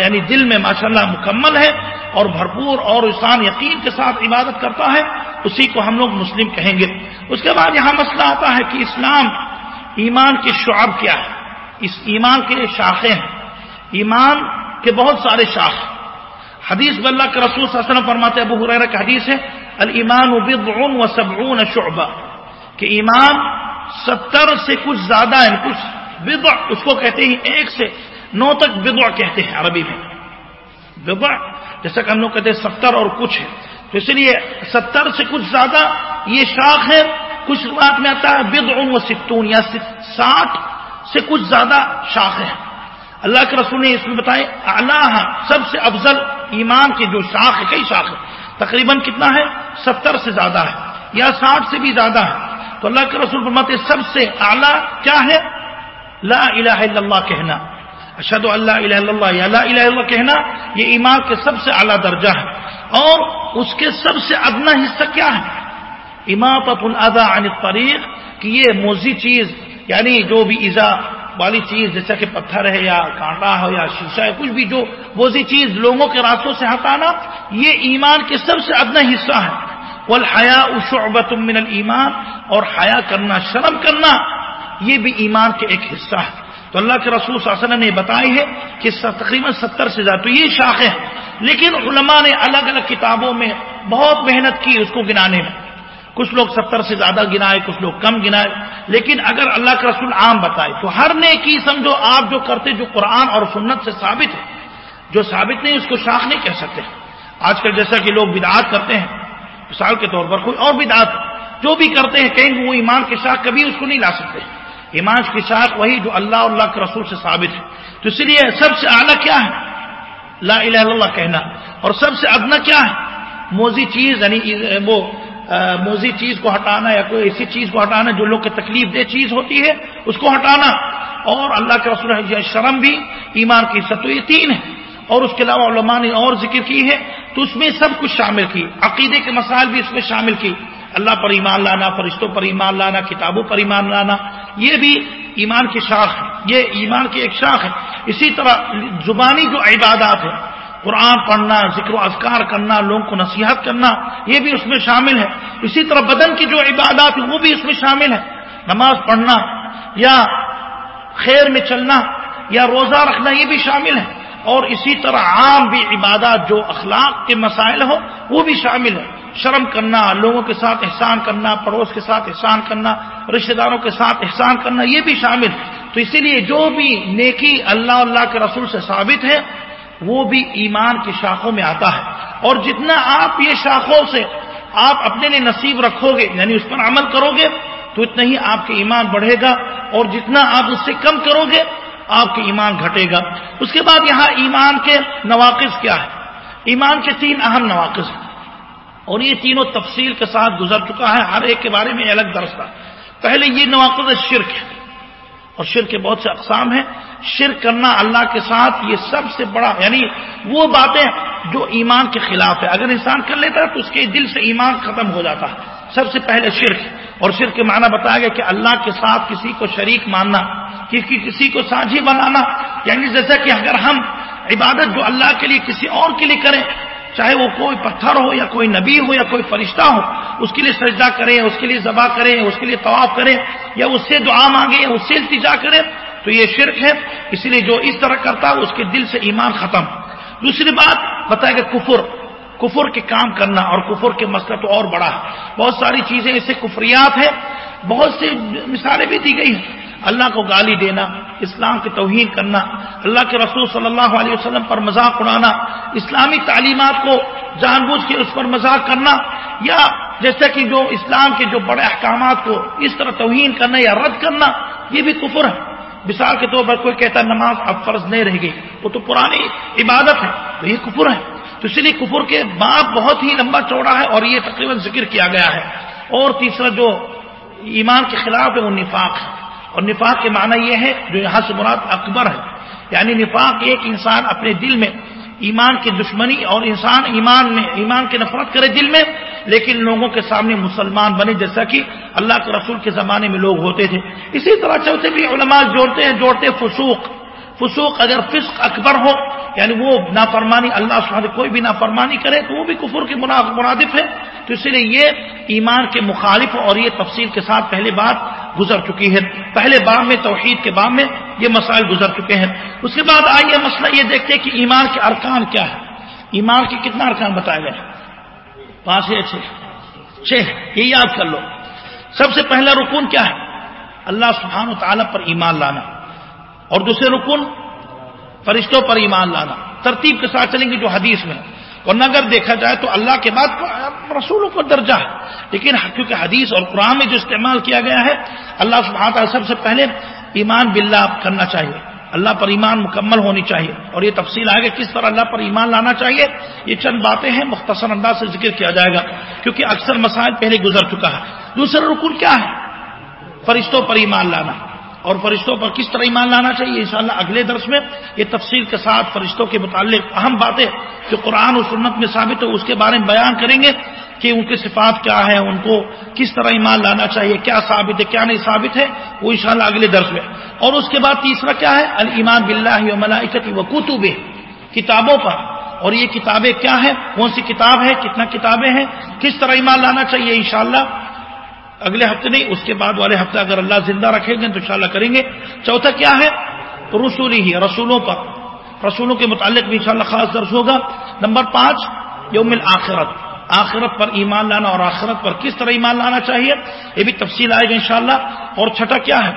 یعنی دل میں ماشاءاللہ مکمل ہے اور بھرپور اور انسان یقین کے ساتھ عبادت کرتا ہے، اسی کو ہم لوگ مسلم کہیں گے۔ اس کے بعد یہاں مسئلہ آتا ہے کہ اسلام ایمان کے شعب کیا ہے۔ اس ایمان کے شاخیں ہیں۔ ایمان کے بہت سارے شاخ۔ حدیث بلّہ کے رسول صلی اللہ علیہ وسلم فرماتے ابو حریر کا حدیث ہے المان و سبعون شعبہ۔ کہ ایمان ستر سے کچھ زیادہ ہے کچھ بدع اس کو کہتے ہیں ایک سے نو تک بدع کہتے ہیں عربی میں۔ بدع جیسا کہ ہم لوگ کہتے ہیں ستر اور کچھ ہے تو اس لیے ستر سے کچھ زیادہ یہ شاخ ہے کچھ بات میں آتا ہے بدع و ستون یا ساٹھ سے کچھ زیادہ شاخ ہے اللہ کے رسول نے اس میں بتائے اللہ سب سے افضل ایمان کی جو شاخ ہے کئی شاخ ہے تقریباً کتنا ہے؟ ستر سے زیادہ ہے، یا ساٹھ سے بھی زیادہ ہے۔ تو اللہ کے رسول فرماتے سب سے اعلیٰ کیا ہے؟ لا الہ الا اللہ کہنا۔ اشد اللہ الہ الا اللہ، یا لا الہ الا اللہ کہنا، یہ ایمان کے سب سے اعلیٰ درجہ ہے۔ اور اس کے سب سے ادنا حصہ کیا ہے؟ اماطت الادا عن الطریق کہ یہ موزی چیز یعنی جو بھی ایزا والی چیز، جیسا کہ پتھر ہے یا کانٹا ہو یا شیشہ ہے، کچھ بھی جو موزی چیز لوگوں کے راستوں سے ہٹانا، یہ ایمان کے سب سے ادنا حصہ ہے۔ والحیاء شعبت من الایمان، اور حیا کرنا، شرم کرنا، یہ بھی ایمان کے ایک حصہ ہے۔ تو اللہ کے رسول صلی اللہ علیہ وسلم نے بتائی ہے کہ تقریباً ستر سے زیادہ تو یہ شاخیں ہیں لیکن علماء نے الگ الگ کتابوں میں بہت محنت کی اس کو گنانے میں۔ کچھ لوگ ستر سے زیادہ گنائے، کچھ لوگ کم گنائے۔ لیکن اگر اللہ کے رسول عام بتائے، تو ہر نے کی سمجھو آپ جو کرتے، جو قرآن اور سنت سے ثابت ہے۔ جو ثابت نہیں، اس کو شاخ نہیں کہہ سکتے۔ آج کل جیسا کہ لوگ بدعات کرتے ہیں مثال کے طور پر کوئی اور بھی جو بھی کرتے ہیں کہیں گے وہ ایمان کے شاخ کبھی اس کو نہیں لا سکتے۔ ایمان کی شاخ وہی جو اللہ اللہ کے رسول سے ثابت ہے۔ تو اس لیے سب سے اعلیٰ کیا ہے؟ لا الہ الا اللہ کہنا۔ اور سب سے ادنا کیا ہے؟ موزی چیز یعنی وہ موزی چیز کو ہٹانا یا کوئی ایسی چیز کو ہٹانا جو لوگ کی تکلیف دہ چیز ہوتی ہے، اس کو ہٹانا۔ اور اللہ کے رسول شرم بھی ایمان کی سطح یہ تین ہے۔ اور اس کے علاوہ علماء نے اور ذکر کی ہے تو اس میں سب کچھ شامل کی، عقیدے کے مسائل بھی اس میں شامل کی۔ اللہ پر ایمان لانا، فرشتوں پر ایمان لانا، کتابوں پر ایمان لانا، یہ بھی ایمان کی شاخ ہے۔ یہ ایمان کی ایک شاخ ہے۔ اسی طرح زبانی جو عبادات ہیں، قرآن پڑھنا، ذکر و اذکار کرنا، لوگوں کو نصیحت کرنا، یہ بھی اس میں شامل ہے۔ اسی طرح بدن کی جو عبادات ہیں، وہ بھی اس میں شامل ہے نماز پڑھنا یا خیر میں چلنا یا روزہ رکھنا، یہ بھی شامل ہے۔ اور اسی طرح عام بھی عبادات جو اخلاق کے مسائل ہو وہ بھی شامل ہے شرم کرنا، لوگوں کے ساتھ احسان کرنا، پڑوس کے ساتھ احسان کرنا، رشتہ داروں کے ساتھ احسان کرنا، یہ بھی شامل۔ تو اسی لیے جو بھی نیکی اللہ اللہ کے رسول سے ثابت ہے، وہ بھی ایمان کی شاخوں میں آتا ہے۔ اور جتنا آپ یہ شاخوں سے آپ اپنے لیے نصیب رکھو گے یعنی اس پر عمل کرو گے، تو اتنا ہی آپ کے ایمان بڑھے گا۔ اور جتنا آپ اس سے کم کرو گے آپ کے ایمان گھٹے گا۔ اس کے بعد یہاں ایمان کے نواقص کیا ہے؟ ایمان کے تین اہم نواقص ہیں۔ اور یہ تینوں تفصیل کے ساتھ گزر چکا ہے، ہر ایک کے بارے میں الگ درس تھا۔ پہلے یہ نواقص شرک ہے اور شرک کے بہت سے اقسام ہیں۔ شرک کرنا اللہ کے ساتھ یہ سب سے بڑا یعنی وہ باتیں جو ایمان کے خلاف ہے اگر انسان کر لیتا ہے تو اس کے دل سے ایمان ختم ہو جاتا ہے۔ سب سے پہلے شرک۔ اور شرک کے معنی بتایا گیا کہ اللہ کے ساتھ کسی کو شریک ماننا۔ کسی کسی کو سانجھی بنانا یعنی جیسا کہ اگر ہم عبادت جو اللہ کے لیے کسی اور کے لیے کریں، چاہے وہ کوئی پتھر ہو یا کوئی نبی ہو یا کوئی فرشتہ ہو، اس کے لیے سجدہ کریں، اس کے لیے ذبح کریں، اس کے لیے طواف کریں، یا اس سے دعا مانگے یا اس سے التجا کریں، تو یہ شرک ہے۔ اس لیے جو اس طرح کرتا ہے اس کے دل سے ایمان ختم۔ دوسری بات بتائے گا کفر۔ کفر کے کام کرنا اور کفر کے مسئلہ تو اور بڑا ہے۔ بہت ساری چیزیں اسے کفریات ہیں۔ بہت سی مثالیں بھی دی گئی ہیں۔ اللہ کو گالی دینا، اسلام کی توہین کرنا، اللہ کے رسول صلی اللہ علیہ وسلم پر مذاق اڑانا، اسلامی تعلیمات کو جان بوجھ کے اس پر مذاق کرنا، یا جیسا کہ جو اسلام کے جو بڑے احکامات کو اس طرح توہین کرنا یا رد کرنا، یہ بھی کفر ہے۔ مثال کے طور پر کوئی کہتا نماز اب فرض نہیں رہ گئی، وہ تو پرانی عبادت ہے، تو یہ کفر ہے۔ تو اس لیے کفر کے باپ بہت ہی لمبا چوڑا ہے اور یہ تقریباً ذکر کیا گیا ہے۔ اور تیسرا جو ایمان کے خلاف ہے وہ نفاق ہے۔ اور نفاق کے معنی یہ ہے جو یہاں سے مراد اکبر ہے۔ یعنی نفاق ایک انسان اپنے دل میں ایمان کی دشمنی اور انسان ایمان میں ایمان کی نفرت کرے دل میں، لیکن لوگوں کے سامنے مسلمان بنے، جیسا کہ اللہ کے رسول کے زمانے میں لوگ ہوتے تھے۔ اسی طرح چوتھے بھی علماء جوڑتے ہیں، جوڑتے فسوق۔ فسوق اگر فسق اکبر ہو یعنی وہ نافرمانی اللہ سبحانہ کوئی بھی نافرمانی کرے تو وہ بھی کفر کے مرادف ہے تو اس لیے یہ ایمان کے مخالف اور یہ تفصیل کے ساتھ پہلے بات گزر چکی ہے۔ پہلے باب میں، توحید کے باب میں یہ مسائل گزر چکے ہیں۔ اس کے بعد آئیے مسئلہ یہ دیکھتے کہ ایمان کے ارکان کیا ہے ایمان کے کتنا ارکان بتائے گئے پانچ یا چھ؟ چھ، یہ یاد کر لو۔ سب سے پہلا رکن کیا ہے؟ اللہ سبحانہ و تعالیٰ پر ایمان لانا۔ اور دوسرے رکن، فرشتوں پر ایمان لانا۔ ترتیب کے ساتھ چلیں گے جو حدیث میں۔ ورنہ اگر دیکھا جائے تو اللہ کے بعد رسولوں کا درجہ ہے۔ لیکن کیونکہ حدیث اور قرآن میں جو استعمال کیا گیا ہے، اللہ سبحانہ تعالیٰ سب سے پہلے ایمان باللہ کرنا چاہیے۔ اللہ پر ایمان مکمل ہونی چاہیے۔ اور یہ تفصیل آئے گا کس طرح اللہ پر ایمان لانا چاہیے، یہ چند باتیں ہیں، مختصر انداز سے ذکر کیا جائے گا۔ کیونکہ اکثر مسائل پہلے گزر چکا ہے۔ دوسرا رکن کیا ہے فرشتوں پر ایمان لانا۔ اور فرشتوں پر کس طرح ایمان لانا چاہیے؟ انشاءاللہ اگلے درس میں یہ تفصیل کے ساتھ فرشتوں کے متعلق اہم باتیں جو قرآن اور سنت میں ثابت ہے اس کے بارے میں بیان کریں گے کہ ان کی صفات کیا ہے ان کو کس طرح ایمان لانا چاہیے، کیا ثابت ہے، کیا نہیں ثابت ہے، وہ انشاءاللہ اگلے درس میں۔ اور اس کے بعد تیسرا کیا ہے؟ المان بلّہ ملائکت و کتب کتابوں پر۔ اور یہ کتابیں کیا ہیں؟ کون سی کتاب ہے؟ کتنا کتابیں ہیں؟ کس طرح ایمان لانا چاہیے؟ انشاءاللہ اگلے ہفتے نہیں، اس کے بعد والے ہفتے اگر اللہ زندہ رکھیں گے تو انشاءاللہ کریں گے۔ چوتھا کیا ہے؟ رسولی ہی، رسولوں پر۔ رسولوں کے متعلق بھی انشاءاللہ خاص درس ہوگا۔ نمبر پانچ، یوم آخرت آخرت پر ایمان لانا اور آخرت پر کس طرح ایمان لانا چاہیے؟ یہ بھی تفصیل آئے گا انشاءاللہ۔ اور چھٹا کیا ہے؟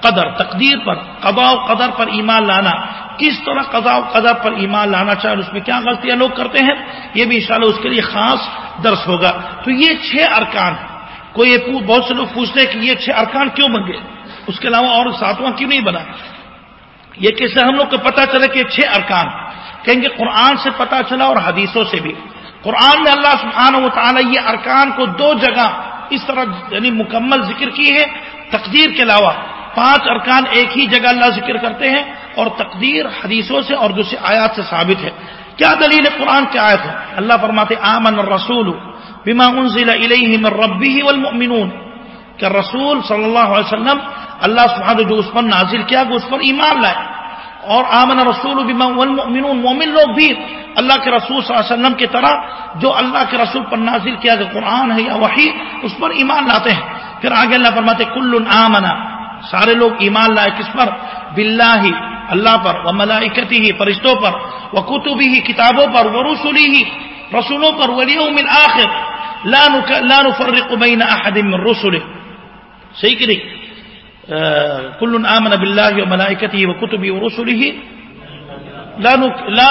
قدر، تقدیر پر۔ قضاء و قدر پر ایمان لانا۔ کس طرح قضاء و قدر پر ایمان لانا چاہے اس میں کیا غلطیاں لوگ کرتے ہیں؟ یہ بھی انشاءاللہ اس کے لیے خاص درس ہوگا۔ تو یہ چھ ارکان ہیں کوئی یہ بہت سے لوگ پوچھتے ہیں کہ یہ چھ ارکان کیوں بن گئے اس کے علاوہ اور ساتواں کیوں نہیں بنا؟ یہ کیسے ہم لوگ کو پتا چلا کہ یہ چھ ارکان؟ کہیں گے قرآن سے پتا چلا اور حدیثوں سے بھی۔ قرآن میں اللہ سبحانہ و تعالی یہ ارکان کو دو جگہ اس طرح یعنی مکمل ذکر کی ہے۔ تقدیر کے علاوہ پانچ ارکان ایک ہی جگہ اللہ ذکر کرتے ہیں اور تقدیر حدیثوں سے اور دوسرے آیات سے ثابت ہے۔ کیا دلیل قرآن کی آیت؟ ہے اللہ فرماتے آمن الرسول بما انزل الیہ من ربہ والمؤمنون، کہ رسول صلی اللہ علیہ وسلم اللہ سبحانہ جو اس پر نازل کیا، وہ اس پر ایمان لائے۔ اور آمن رسول بما والمؤمنون، مومن لوگ بھی اللہ کے رسول صلی اللہ علیہ وسلم کی طرح جو اللہ کے رسول پر نازل کیا کہ قرآن ہے یا وحی، اس پر ایمان لاتے ہیں۔ پھر آگے اللہ فرماتے کل آمنا سارے لوگ ایمان لائے کس پر؟ بلّہ ہی اللہ پر وہ ملائکتی ہی فرشتوں پر وہ کتبی ہی کتابوں پر وہ رسولی ہی رسولوں پر ولیوم آخر لا نفرق بین احد من رسول صحیح کہ نہیں؟ کل آمن باللہ و ملائکتی و کتبی و رسولی لا لا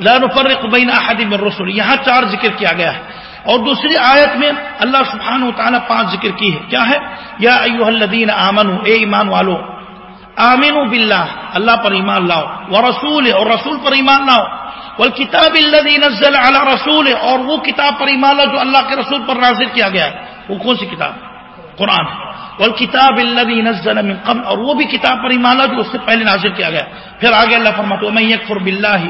لا نفرق بین احد من رسول یہاں چار ذکر کیا گیا ہے۔ اور دوسری آیت میں اللہ سبحانہ و تعالیٰ پانچ ذکر کی ہے۔ کیا ہے؟ یا ایوہ الذین آمنوا، اے ایمان والو آمینو باللہ، اللہ پر ایمان لاؤ وہ رسول اور رسول پر ایمان لاؤ۔ وہ کتاب نزل علی رسول اور وہ کتاب پر ایمان لاؤ جو اللہ کے رسول پر نازل کیا گیا ہے۔ وہ کون سی کتاب؟ قرآن۔ اور کتاب نزل من قبل، اور وہ بھی کتاب پر ایمان لاؤ جو اس سے پہلے نازل کیا گیا پھر آگے اللہ فرماتا میں یکفر باللہ،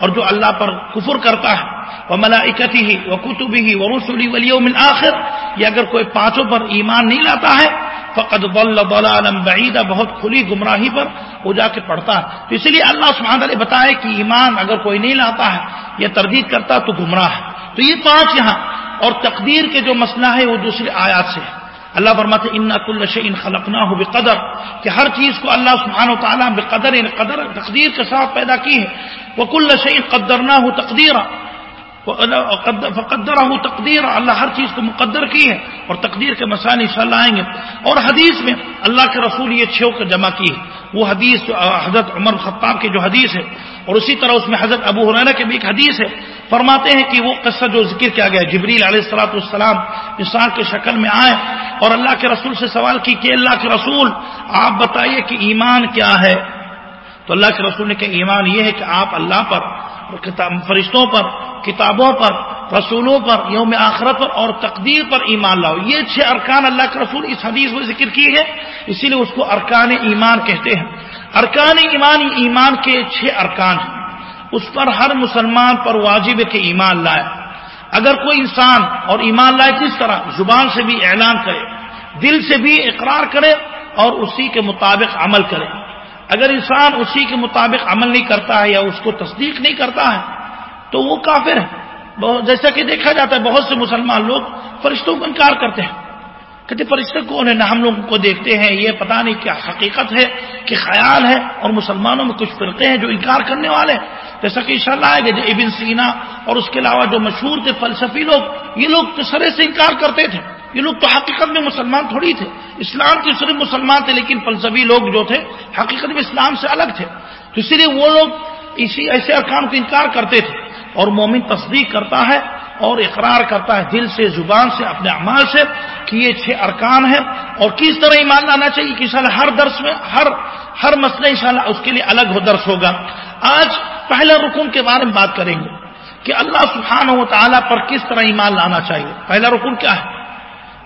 اور جو اللہ پر کفر کرتا ہے وہ ملائکتی ہی وہ کتبی ہی وہ رسولی ولیوم آخر یہ اگر کوئی پانچوں پر ایمان نہیں لاتا ہے فقد ضل بہت کھلی گمراہی پر وہ جا کے پڑھتا ہے۔ تو اسی لیے اللہ سبحانہ نے بتایا کہ ایمان اگر کوئی نہیں لاتا ہے یا تردید کرتا تو گمراہ ہے۔ تو یہ پانچ یہاں، اور تقدیر کے جو مسئلہ ہے وہ دوسری آیات سے ہے۔ اللہ فرماتے ان کل شعین خلقنا ہو بقدر کہ ہر چیز کو اللہ سبحانہ و تعالیٰ بقدر یعنی قدر، تقدیر کے ساتھ پیدا کی ہے۔ وہ کل شعین قدرنا ہو تقدیر فقدر تقدیر اللہ ہر چیز کو مقدر کی ہے اور تقدیر کے مسائل ان شاء اللہ آئیں گے۔ اور حدیث میں اللہ کے رسول یہ چھو کو جمع کی ہے۔ وہ حدیث حضرت عمر خطاب کی جو حدیث ہے۔ اور اسی طرح اس میں حضرت ابو حرانہ کے بھی ایک حدیث ہے۔ فرماتے ہیں کہ وہ قصہ جو ذکر کیا گیا جبریل علیہ السلاۃ والسلام انسان کی شکل میں آئے اور اللہ کے رسول سے سوال کی کہ اللہ کے رسول، آپ بتائیے کہ ایمان کیا ہے؟ تو اللہ کے رسول نے کہ ایمان یہ ہے کہ آپ اللہ پر فرشتوں پر، کتابوں پر، رسولوں پر، یوم آخرت پر، اور تقدیر پر ایمان لاؤ۔ یہ چھ ارکان اللہ کے رسول اس حدیث میں ذکر کی ہے اسی لیے اس کو ارکان ایمان کہتے ہیں۔ ارکان ایمان ایمان کے چھ ارکان ہیں۔ اس پر ہر مسلمان پر واجب ہے کہ ایمان لائے۔ اگر کوئی انسان، اور ایمان لائے کس طرح؟ زبان سے بھی اعلان کرے، دل سے بھی اقرار کرے، اور اسی کے مطابق عمل کرے۔ اگر انسان اسی کے مطابق عمل نہیں کرتا ہے یا اس کو تصدیق نہیں کرتا ہے، تو وہ کافر ہے۔ جیسا کہ دیکھا جاتا ہے، بہت سے مسلمان لوگ فرشتوں کو انکار کرتے ہیں۔ کہتے فرشتے کون ہے نہ ہم لوگوں کو دیکھتے ہیں۔ یہ پتہ نہیں کیا حقیقت ہے کہ خیال ہے اور مسلمانوں میں کچھ فرقے ہیں جو انکار کرنے والے ہیں۔ جیسا کہ انشاءاللہ آئے گا، جو ابن سینا اور اس کے علاوہ جو مشہور تھے فلسفی لوگ، یہ لوگ تو سرے سے انکار کرتے تھے۔ یہ لوگ تو حقیقت میں مسلمان تھوڑی تھے۔ اسلام کے صرف مسلمان تھے، لیکن فلسفی لوگ جو تھے، حقیقت میں اسلام سے الگ تھے۔ تو اسی لیے وہ لوگ اسی ایسے ارکان کو انکار کرتے تھے۔ اور مومن تصدیق کرتا ہے اور اقرار کرتا ہے دل سے، زبان سے، اپنے اعمال سے کہ یہ چھ ارکان ہیں۔ اور کس طرح ایمان لانا چاہیے کہ انشاءاللہ ہر درس میں، ہر ہر مسئلہ انشاءاللہ اس کے لیے الگ ہو، درس ہوگا۔ آج پہلا رکن کے بارے میں بات کریں گے کہ اللہ سبحانہ و تعالیٰ پر کس طرح ایمان لانا چاہیے۔ پہلا رکن کیا ہے؟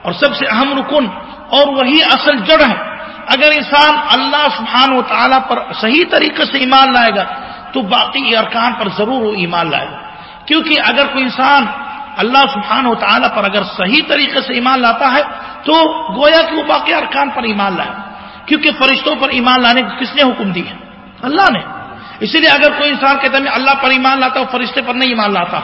اور سب سے اہم رکن اور وہی اصل جڑ ہے اگر انسان اللہ سبحانہ و تعالیٰ پر صحیح طریقے سے ایمان لائے گا، تو باقی ارکان پر ضرور وہ ایمان لائے گا۔ کیونکہ اگر کوئی انسان اللہ سبحانہ و تعالیٰ پر اگر صحیح طریقے سے ایمان لاتا ہے، تو گویا کہ وہ باقی ارکان پر ایمان لائے۔ کیونکہ فرشتوں پر ایمان لانے کو کس نے حکم دی؟ ہے اللہ نے۔ اسی لیے اگر کوئی انسان کہتا ہے میں اللہ پر ایمان لاتا ہوں، فرشتے پر نہیں ایمان لاتا،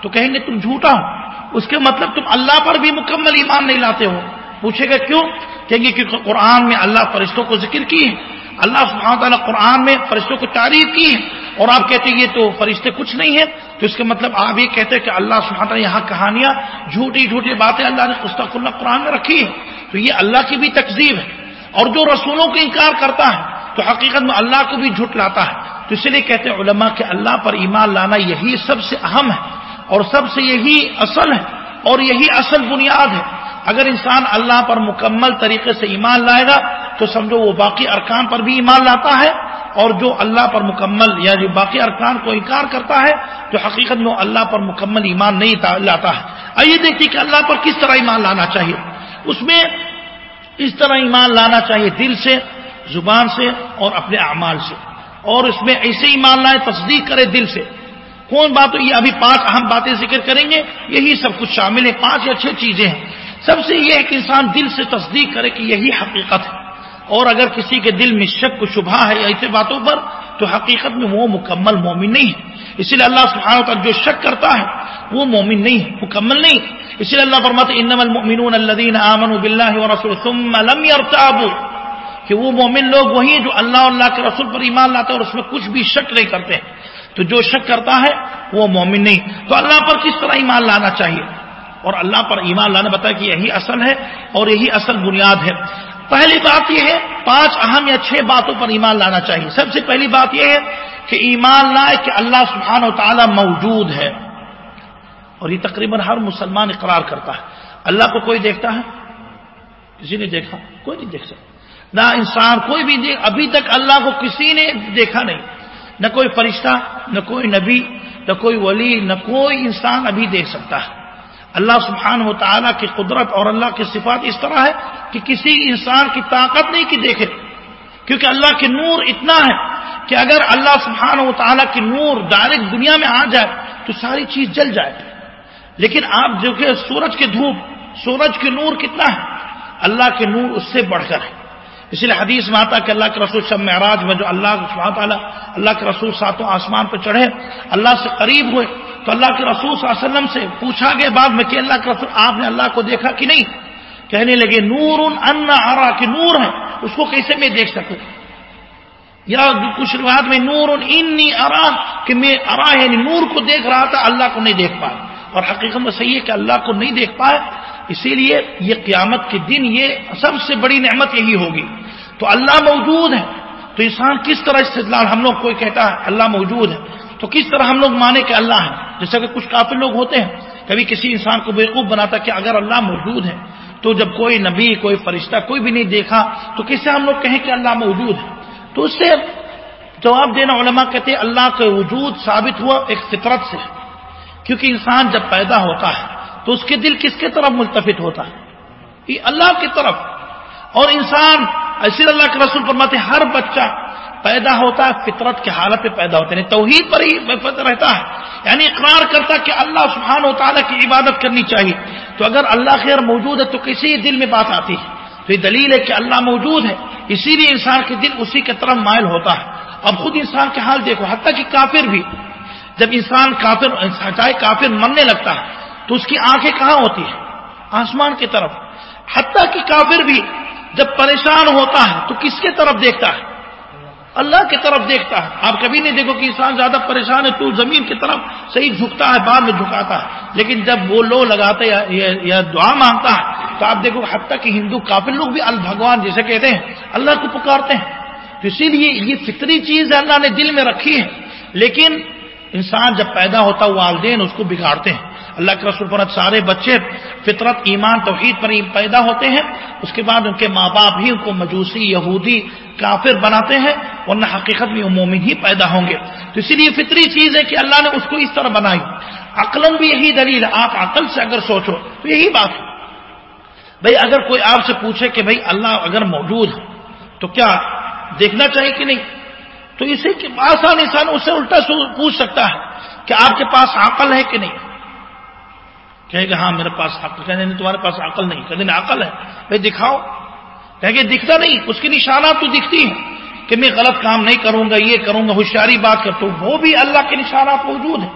تو کہیں گے تم جھوٹا ہو۔ اس کے مطلب تم اللہ پر بھی مکمل ایمان نہیں لاتے ہو۔ پوچھے گا کیوں؟ کہیں گے کیونکہ قرآن میں اللہ فرشتوں کو ذکر کی اللہ سبحانہ تعالیٰ قرآن میں فرشتوں کو تعریف کی ہے اور آپ کہتے ہیں یہ تو فرشتے کچھ نہیں ہیں۔ تو اس کے مطلب آپ یہ کہتے ہیں کہ اللہ سبحانہ تعالیٰ یہاں کہانیاں، جھوٹی جھوٹی باتیں اللہ نے مستق اللہ قرآن میں رکھی ہے تو یہ اللہ کی بھی تقزیب ہے۔ اور جو رسولوں کو انکار کرتا ہے، تو حقیقت میں اللہ کو بھی جھٹ لاتا ہے۔ تو اس لیے کہتے ہیں علماء کہ اللہ پر ایمان لانا یہی سب سے اہم ہے۔ اور سب سے یہی اصل ہے اور یہی اصل بنیاد ہے۔ اگر انسان اللہ پر مکمل طریقے سے ایمان لائے گا، تو سمجھو وہ باقی ارکان پر بھی ایمان لاتا ہے۔ اور جو اللہ پر مکمل یا جو باقی ارکان کو انکار کرتا ہے، تو حقیقت میں وہ اللہ پر مکمل ایمان نہیں لاتا ہے۔ آئیے دیکھیے کہ اللہ پر کس طرح ایمان لانا چاہیے۔ اس میں اس طرح ایمان لانا چاہیے دل سے، زبان سے اور اپنے اعمال سے۔ اور اس میں ایسے ایمان لائے، تصدیق کرے دل سے۔ کون بات یہ ابھی پانچ اہم باتیں ذکر کریں گے، یہی سب کچھ شامل ہے پانچ اچھے چیزیں ہیں۔ سب سے یہ ہے کہ انسان دل سے تصدیق کرے کہ یہی حقیقت ہے۔ اور اگر کسی کے دل میں شک کو شبہ ہے ایسے باتوں پر، تو حقیقت میں وہ مکمل مومن نہیں ہے۔ اسی لیے اللہ سبحانہ تعالیٰ جو شک کرتا ہے، وہ مومن نہیں ہے، مکمل نہیں اس لیے اللہ فرماتے انم المؤمنون الذين امنوا بالله ورسوله ثم لم يرتابوا کہ وہ مومن لوگ وہی جو اللہ اللہ کے رسول پر ایمان لاتے ہیں اور اس میں کچھ بھی شک نہیں کرتے۔ تو جو شک کرتا ہے وہ مومن نہیں۔ تو اللہ پر کس طرح ایمان لانا چاہیے؟ اور اللہ پر ایمان لانا بتایا کہ یہی اصل ہے اور یہی اصل بنیاد ہے۔ پہلی بات یہ ہے، پانچ اہم یا چھ باتوں پر ایمان لانا چاہیے۔ سب سے پہلی بات یہ ہے کہ ایمان لائے کہ اللہ سبحانہ و تعالی موجود ہے۔ اور یہ تقریباً ہر مسلمان اقرار کرتا ہے۔ اللہ کو کوئی دیکھتا ہے؟ کسی نے دیکھا؟ کوئی نہیں دیکھ سکتا۔ نہ انسان، کوئی بھی دیکھ، ابھی تک اللہ کو کسی نے دیکھا نہیں۔ نہ کوئی فرشتہ، نہ کوئی نبی، نہ کوئی ولی، نہ کوئی انسان ابھی دیکھ سکتا ہے۔ اللہ سبحان و تعالیٰ کی قدرت اور اللہ کی صفات اس طرح ہے کہ کسی انسان کی طاقت نہیں کہ دیکھے۔ کیونکہ اللہ کے نور اتنا ہے کہ اگر اللہ سبحان و تعالیٰ کی نور ڈائریکٹ دنیا میں آ جائے تو ساری چیز جل جائے۔ لیکن آپ جو کہ سورج کے دھوپ، سورج کے نور کتنا ہے؟ اللہ کے نور اس سے بڑھ کر ہے۔ اس لیے حدیث میں آتا کہ اللہ کے رسول شب معراج میں جو اللہ سبحانہ تعالیٰ اللہ کے رسول ساتوں آسمان پہ چڑھے، اللہ سے قریب ہوئے، تو اللہ کے رسول صلی اللہ علیہ وسلم سے پوچھا گیا بعد میں کہ اللہ کے رسول، آپ نے اللہ کو دیکھا کہ نہیں؟ کہنے لگے، نور ان آرا کہ نور ہے، اس کو کیسے میں دیکھ سکوں؟ یا کچھ روایت میں نور انی ارا کہ میں ارا یعنی نور کو دیکھ رہا تھا، اللہ کو نہیں دیکھ پائے اور حقیقت میں صحیح ہے کہ اللہ کو نہیں دیکھ پائے اسی لیے یہ قیامت کے دن یہ سب سے بڑی نعمت یہی ہوگی۔ تو اللہ موجود ہے تو انسان کس طرح استدلال ہم لوگ کوئی کہتا ہے؟ اللہ موجود ہے تو کس طرح ہم لوگ مانے کہ اللہ ہے جیسا کہ کچھ کافی لوگ ہوتے ہیں، کبھی کسی انسان کو بیوقوف بناتا کہ اگر اللہ موجود ہے تو جب کوئی نبی، کوئی فرشتہ کوئی بھی نہیں دیکھا، تو کس سے ہم لوگ کہیں کہ اللہ موجود ہے تو اس سے جواب دینا علماء کہتے ہیں، اللہ کا وجود ثابت ہوا ایک فطرت سے، کیونکہ انسان جب پیدا ہوتا ہے، تو اس کے دل کس کے طرف ملتفت ہوتا ہے؟ یہ اللہ کی طرف۔ اور انسان ایسے اللہ کے رسول فرماتے ہر بچہ پیدا ہوتا ہے، فطرت کے حالت پہ پیدا ہوتے ہیں یعنی توحید پر ہی رہتا ہے۔ یعنی اقرار کرتا کہ اللہ سبحانہ و تعالیٰ کی عبادت کرنی چاہیے۔ تو اگر اللہ خیر موجود ہے تو کسی دل میں بات آتی ہے۔ تو یہ دلیل ہے کہ اللہ موجود ہے۔ اسی لیے انسان کے دل اسی کے طرف مائل ہوتا ہے۔ اب خود انسان کے حال دیکھو، حتیٰ کہ کافر بھی، جب انسان کافر چاہے کافر مرنے لگتا ہے، تو اس کی آنکھیں کہاں ہوتی ہیں؟ آسمان کی طرف۔ حتیٰ کہ کافر بھی جب پریشان ہوتا ہے تو کس کے طرف دیکھتا ہے؟ اللہ کی طرف دیکھتا ہے۔ آپ کبھی نہیں دیکھو کہ انسان زیادہ پریشان ہے تو زمین کی طرف صحیح جھکتا ہے، بعد میں جھکاتا ہے۔ لیکن جب وہ لو لگاتے یا دعا مانگتا ہے تو آپ دیکھو حتیٰ کہ ہندو کافی لوگ بھی البھگوان جیسے کہتے ہیں، اللہ کو پکارتے ہیں۔ تو اسی لیے یہ فطری چیز اللہ نے دل میں رکھی ہے۔ لیکن انسان جب پیدا ہوتا والدین اس کو بگاڑتے ہیں۔ اللہ کے رسول پر سارے بچے فطرت، ایمان، توحید پر پیدا ہوتے ہیں، اس کے بعد ان کے ماں باپ ہی ان کو مجوسی، یہودی، کافر بناتے ہیں، ورنہ حقیقت میں مومن ہی پیدا ہوں گے۔ تو اسی لیے فطری چیز ہے کہ اللہ نے اس کو اس طرح بنائی۔ عقل بھی یہی دلیل ہے، آپ عقل سے اگر سوچو تو یہی بات ہے۔ بھائی، اگر کوئی آپ سے پوچھے کہ بھائی، اللہ اگر موجود ہے تو کیا دیکھنا چاہیے کہ نہیں؟ تو اسی آسان انسان اس سے الٹا پوچھ سکتا ہے کہ آپ کے پاس عقل ہے کہ نہیں؟ کہے کہ ہاں میرے پاس عقل، کہنے تمہارے پاس عقل نہیں۔ کہتے عقل ہے۔ بھائی دکھاؤ۔ کہ دکھتا نہیں۔ اس کی نشانات تو دکھتی ہیں کہ میں غلط کام نہیں کروں گا، یہ کروں گا، ہوشیاری بات کر۔ تو وہ بھی اللہ کے نشانات موجود ہیں۔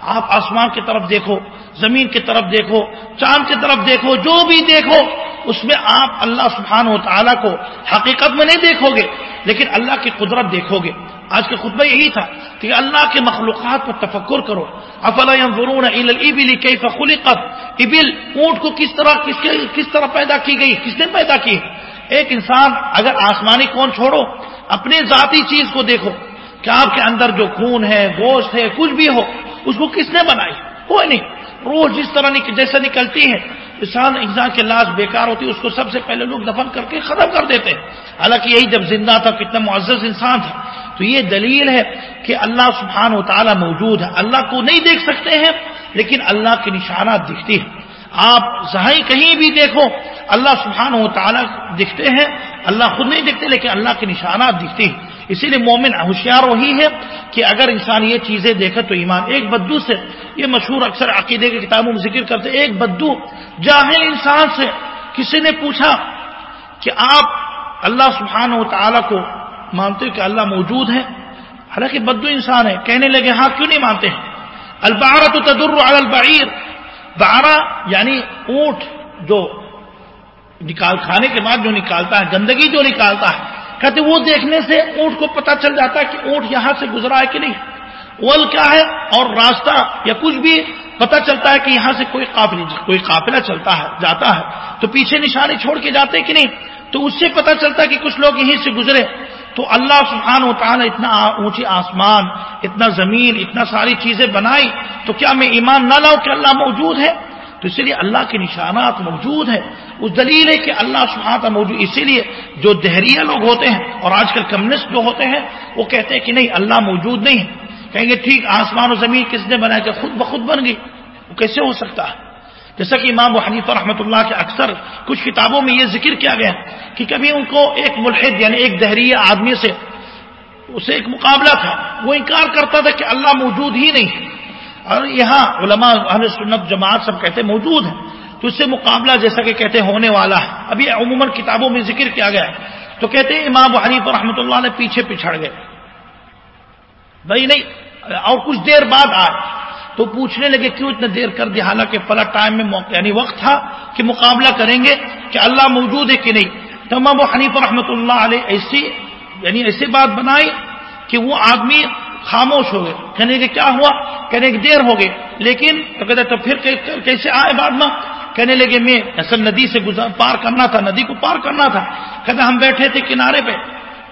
آپ آسمان کی طرف دیکھو، زمین کی طرف دیکھو، چاند کی طرف دیکھو، جو بھی دیکھو، اس میں آپ اللہ سبحانہ و تعالیٰ کو حقیقت میں نہیں دیکھو گے، لیکن اللہ کی قدرت دیکھو گے۔ آج کا خطبہ یہی تھا کہ اللہ کے مخلوقات پر تفکر کرو۔ افلا ينظرون الى الابل كيف خلقت؟ ابل اونٹ کو کس طرح کس کے کس طرح پیدا کی گئی؟ کس نے پیدا کی؟ ایک انسان اگر آسمانی کون چھوڑو، اپنے ذاتی چیز کو دیکھو کہ آپ کے اندر جو خون ہے، گوشت ہے، کچھ بھی ہو، اس کو کس نے بنائی؟ کوئی نہیں۔ روز جس طرح جیسا نکلتی ہے، انسان انسان کے لاش بیکار ہوتی ہے، اس کو سب سے پہلے لوگ دفن کر کے ختم کر دیتے ہیں۔ حالانکہ یہی جب زندہ تھا، کتنا معزز انسان تھا۔ تو یہ دلیل ہے کہ اللہ سبحانہ و تعالیٰ موجود ہے۔ اللہ کو نہیں دیکھ سکتے ہیں، لیکن اللہ کے نشانات دکھتی ہیں آپ ظاہر کہیں بھی دیکھو، اللہ سبحانہ و تعالیٰ دکھتے ہیں۔ اللہ خود نہیں دیکھتے لیکن اللہ کے نشانات دکھتے ہیں اسی لیے مومن ہوشیار وہی ہے کہ اگر انسان یہ چیزیں دیکھے تو ایمان ایک بدو سے، یہ مشہور اکثر عقیدے کی کتابوں میں ذکر کرتے ایک بدو جاہل انسان سے۔ کسی نے پوچھا کہ آپ اللہ سبحانہ و تعالیٰ کو مانتے کہ اللہ موجود ہے حالانکہ بدو انسان ہے، کہنے لگے ہاں کیوں نہیں مانتے ہیں؟ البارت تدر البعیر۔ بارہ یعنی اونٹ جو نکال، کھانے کے بعد جو نکالتا ہے، گندگی جو نکالتا ہے، کہتے وہ دیکھنے سے اونٹ کو پتا چل جاتا ہے کہ اونٹ یہاں سے گزرا ہے کہ نہیں۔ ول کیا ہے؟ اور راستہ یا کچھ بھی پتا چلتا ہے کہ یہاں سے کوئی قافل کوئی قافلہ چلتا ہے، جاتا ہے۔ تو پیچھے نشانی چھوڑ کے جاتے کہ نہیں؟ تو اس سے پتا چلتا ہے کہ کچھ لوگ یہیں سے گزرے۔ تو اللہ سبحانہ و تعالیٰ اتنا اونچی آسمان، اتنا زمین، اتنا ساری چیزیں بنائی، تو کیا میں ایمان نہ لاؤں کہ اللہ موجود ہے؟ تو اسی لیے اللہ کے نشانات موجود ہیں۔ اس دلیل ہے کہ اللہ سبحانہ موجود اسی لیے جو دہریہ لوگ ہوتے ہیں اور آج کل کمیونسٹ جو ہوتے ہیں، وہ کہتے ہیں کہ نہیں، اللہ موجود نہیں ہے۔ کہیں گے، ٹھیک، آسمان و زمین کس نے بنایا کہ خود بخود بن گئی؟ وہ کیسے ہو سکتا ہے؟ جیسا کہ امام حنیف رحمۃ اللہ کے اکثر کچھ کتابوں میں یہ ذکر کیا گیا کہ کبھی ان کو ایک ملحد یعنی ایک دہریہ آدمی سے اسے ایک مقابلہ تھا، وہ انکار کرتا تھا کہ اللہ موجود ہی نہیں اور یہاں علماء اہل سنت جماعت سب کہتے موجود ہیں، تو اس سے مقابلہ جیسا کہ کہتے ہونے والا ہے۔ ابھی عموماً کتابوں میں ذکر کیا گیا ہے۔ تو کہتے ہیں امام حنیف رحمۃ اللہ نے پیچھے پچھڑ گئے۔ بھائی نہیں، اور کچھ دیر بعد آئے۔ تو پوچھنے لگے کیوں اتنا دیر کر دیا؟ حالانکہ پلا ٹائم میں یعنی وقت تھا کہ مقابلہ کریں گے کہ اللہ موجود ہے کہ نہیں۔ تمام و حنیف رحمۃ اللہ علیہ ایسی یعنی ایسی بات بنائی کہ وہ آدمی خاموش ہو گئے۔ کہنے کے کیا ہوا؟ کہنے کی دیر ہو گئے لیکن تو کہتے، تو پھر کیسے آئے بعد میں؟ کہنے لگے، میں اصل ندی سے گزار پار کرنا تھا، ندی کو پار کرنا تھا۔ کہتے، ہم بیٹھے تھے کنارے پہ۔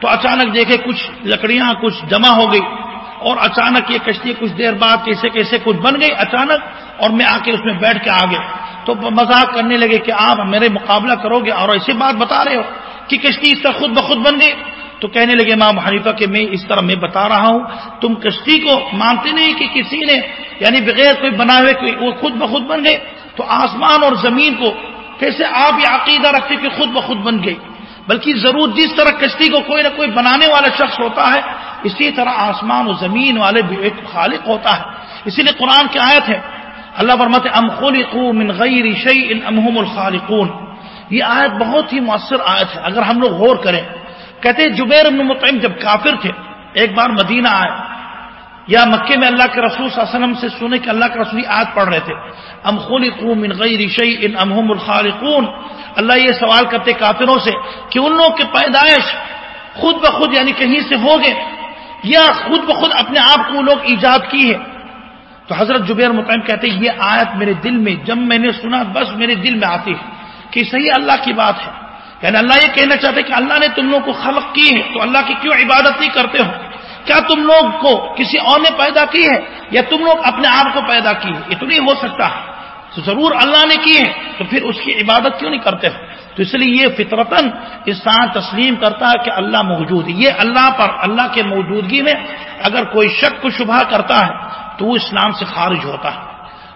تو اچانک دیکھے کچھ لکڑیاں، کچھ جمع ہو گئی۔ اور اچانک یہ کشتی کچھ دیر بعد کیسے کیسے کچھ بن گئی، اچانک اور میں آ کے اس میں بیٹھ کے آ گئے تو مذاق کرنے لگے کہ آپ میرے مقابلہ کرو گے اور ایسی بات بتا رہے ہو کہ کشتی اس طرح خود بخود بن گئی۔ تو کہنے لگے امام حنیفہ کہ میں اس طرح میں بتا رہا ہوں، تم کشتی کو مانتے نہیں کہ کسی نے یعنی بغیر کوئی بنا ہوئے کوئی وہ خود بخود بن گئے تو آسمان اور زمین کو کیسے آپ یہ عقیدہ رکھتے کہ خود بخود بن گئی؟ بلکہ ضرور جس طرح کشتی کو کوئی نہ کوئی بنانے والا شخص ہوتا ہے اسی طرح آسمان و زمین والے بھی ایک خالق ہوتا ہے۔ اسی لیے قرآن کی آیت ہے، اللہ برمت ام من غیر امہم الخالقون یہ آیت بہت ہی مؤثر آیت ہے، اگر ہم لوگ غور کریں۔ کہتے جبیر ابن مطعم جب کافر تھے، ایک بار مدینہ آئے۔ یا مکے میں اللہ کے رسول صلی اللہ علیہ وسلم سے سنے کہ اللہ کے رسول آیت پڑھ رہے تھے۔ ام خلقو من غیر ان امہم الخالقون اللہ یہ سوال کرتے کافروں سے کہ ان لوگ کے پیدائش خود بخود یعنی کہیں سے ہو گئے یا خود بخود اپنے آپ کو لوگ ایجاد کی ہے۔ تو حضرت جبیر مطمئن کہتے ہیں، یہ آیت میرے دل میں، جب میں نے سنا، بس میرے دل میں آتی ہے کہ صحیح اللہ کی بات ہے۔ یعنی اللہ یہ کہنا چاہتے کہ اللہ نے تم لوگ کو خلق کی ہے۔ تو اللہ کی کیوں عبادت نہیں کرتے ہو؟ کیا تم لوگ کو کسی اور نے پیدا کی ہے؟ یا تم لوگ اپنے آپ کو پیدا کی ہے؟ یہ تو نہیں ہو سکتا۔ تو ضرور اللہ نے کی ہے، تو پھر اس کی عبادت کیوں نہیں کرتے ہو؟ تو اس لیے یہ فطرتن انسان تسلیم کرتا ہے کہ اللہ موجود ہے۔ یہ اللہ پر، اللہ کے موجودگی میں اگر کوئی شک کو شبہ کرتا ہے تو وہ اسلام سے خارج ہوتا ہے۔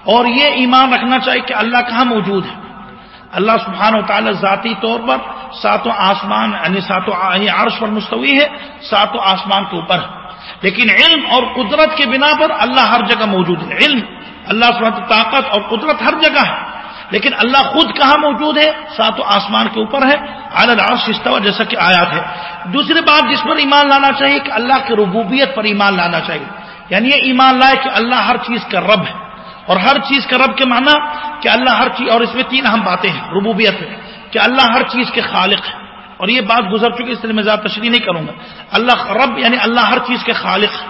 اور یہ ایمان رکھنا چاہیے کہ اللہ کہاں موجود ہے۔ اللہ سبحانہ و تعالی ذاتی طور پر ساتوں آسمان یعنی ساتوں عرش پر مستوی ہے، ساتوں آسمان کے اوپر ہے۔ لیکن علم اور قدرت کے بنا پر اللہ ہر جگہ موجود ہے۔ علم، اللہ سبحانہ طاقت اور قدرت ہر جگہ ہے۔ لیکن اللہ خود کہاں موجود ہے؟ سات آسمان کے اوپر ہے عالش استوا جیسا کہ آیات ہے۔ دوسری بات جس پر ایمان لانا چاہیے، کہ اللہ کی ربوبیت پر ایمان لانا چاہیے۔ یعنی یہ ایمان لائے کہ اللہ ہر چیز کا رب ہے۔ اور ہر چیز کا رب کے معنی کہ اللہ ہر چیز، اور اس میں تین اہم باتیں ہیں، ربوبیت میں۔ کہ اللہ ہر چیز کے خالق ہے۔ اور یہ بات گزر چکی اس لیے میں زیادہ تشریح نہیں کروں گا۔ اللہ رب یعنی اللہ ہر چیز کے خالق۔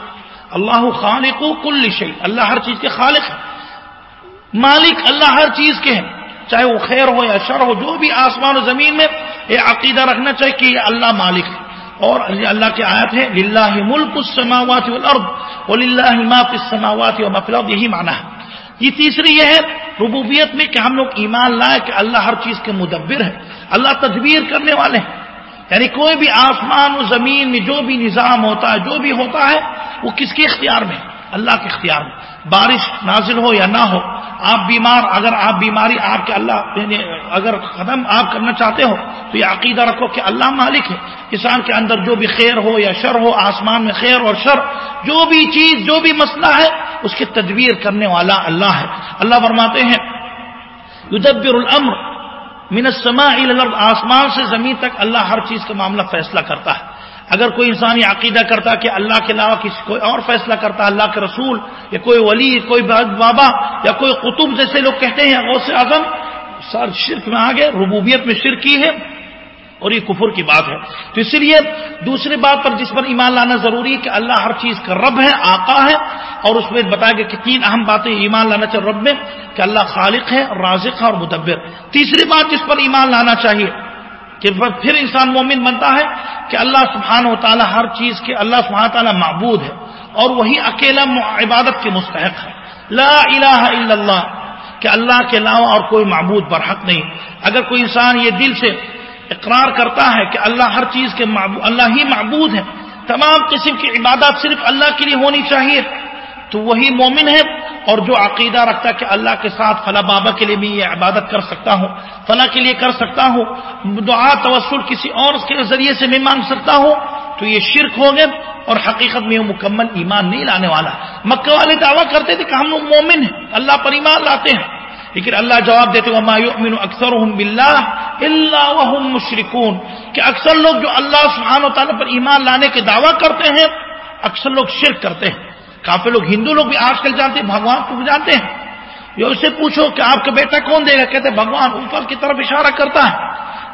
اللہ خالق کل شعی اللہ ہر چیز کے خالق ہے۔ مالک اللہ ہر چیز کے ہیں۔ چاہے وہ خیر ہو یا شر ہو، جو بھی آسمان و زمین میں یہ عقیدہ رکھنا چاہیے کہ یہ اللہ مالک ہے۔ اور اللہ کی آیت ہے، للہ ملک السماوات والارض وللہ ما فی السماوات و الارض، یہی معنی ہے۔ یہ تیسری یہ ہے ربوبیت میں کہ ہم لوگ ایمان لائے کہ اللہ ہر چیز کے مدبر ہے اللہ تدبیر کرنے والے ہیں۔ یعنی کوئی بھی آسمان و زمین میں جو بھی نظام ہوتا ہے، جو بھی ہوتا ہے، وہ کس کے اختیار میں ہے؟ اللہ کے اختیار میں۔ بارش نازل ہو یا نہ ہو، آپ بیمار، اگر آپ بیماری آپ کے اللہ یعنی اگر ختم آپ کرنا چاہتے ہو، تو یہ عقیدہ رکھو کہ اللہ مالک ہے۔ کسان کے اندر جو بھی خیر ہو یا شر ہو، آسمان میں خیر اور شر، جو بھی چیز، جو بھی مسئلہ ہے، اس کی تدبیر کرنے والا اللہ ہے۔ اللہ فرماتے ہیں، یدبر الامر من السماء الى الارض، آسمان سے زمین تک اللہ ہر چیز کا معاملہ فیصلہ کرتا ہے۔ اگر کوئی انسان یہ عقیدہ کرتا کہ اللہ کے علاوہ کسی کوئی اور فیصلہ کرتا، اللہ کے رسول یا کوئی ولی، کوئی بابا یا کوئی قطب جیسے لوگ کہتے ہیں، غوث اعظم، سر شرک میں آگے ربوبیت میں شرک کی ہے اور یہ کفر کی بات ہے۔ تو اسی لیے دوسری بات پر جس پر ایمان لانا ضروری ہے کہ اللہ ہر چیز کا رب ہے، آقا ہے اور اس میں بتایا گیا کہ تین اہم باتیں ایمان لانا چاہیے رب میں، کہ اللہ خالق ہے، رازق ہے اور مدبر۔ تیسری بات جس پر ایمان لانا چاہیے کہ پھر انسان مومن بنتا ہے کہ اللہ سبحانہ و تعالیٰ ہر چیز کے اللہ سبحانہ تعالیٰ معبود ہے اور وہی اکیلا عبادت کے مستحق ہے۔ لا الہ الا اللہ، کہ اللہ کے علاوہ اور کوئی معبود برحق نہیں۔ اگر کوئی انسان یہ دل سے اقرار کرتا ہے کہ اللہ ہر چیز کے معبود اللہ ہی معبود ہے، تمام قسم کی عبادات صرف اللہ کے لیے ہونی چاہیے، تو وہی مومن ہے اور جو عقیدہ رکھتا ہے کہ اللہ کے ساتھ فلاں بابا کے لیے بھی یہ عبادت کر سکتا ہوں، فلاں کے لیے کر سکتا ہوں، دعا، توسل کسی اور کے ذریعے سے میں مانگ سکتا ہوں، تو یہ شرک ہو گئے اور حقیقت میں وہ مکمل ایمان نہیں لانے والا۔ مکہ والے دعویٰ کرتے تھے کہ ہم لوگ مومن ہیں، اللہ پر ایمان لاتے ہیں۔ لیکن اللہ جواب دیتے اکثر اللہ مشرقون کہ اکثر لوگ جو اللہ سبحانہ و تعالیٰ پر ایمان لانے کے دعویٰ کرتے ہیں، اکثر لوگ شرک کرتے ہیں۔ کافی لوگ، ہندو لوگ بھی آج کل جانتے ہیں، بھگوان کو جانتے ہیں۔ یہ اسے پوچھو کہ آپ کا بیٹا کون دے گا؟ کہتے بھگوان اوپر کی طرف اشارہ کرتا ہے۔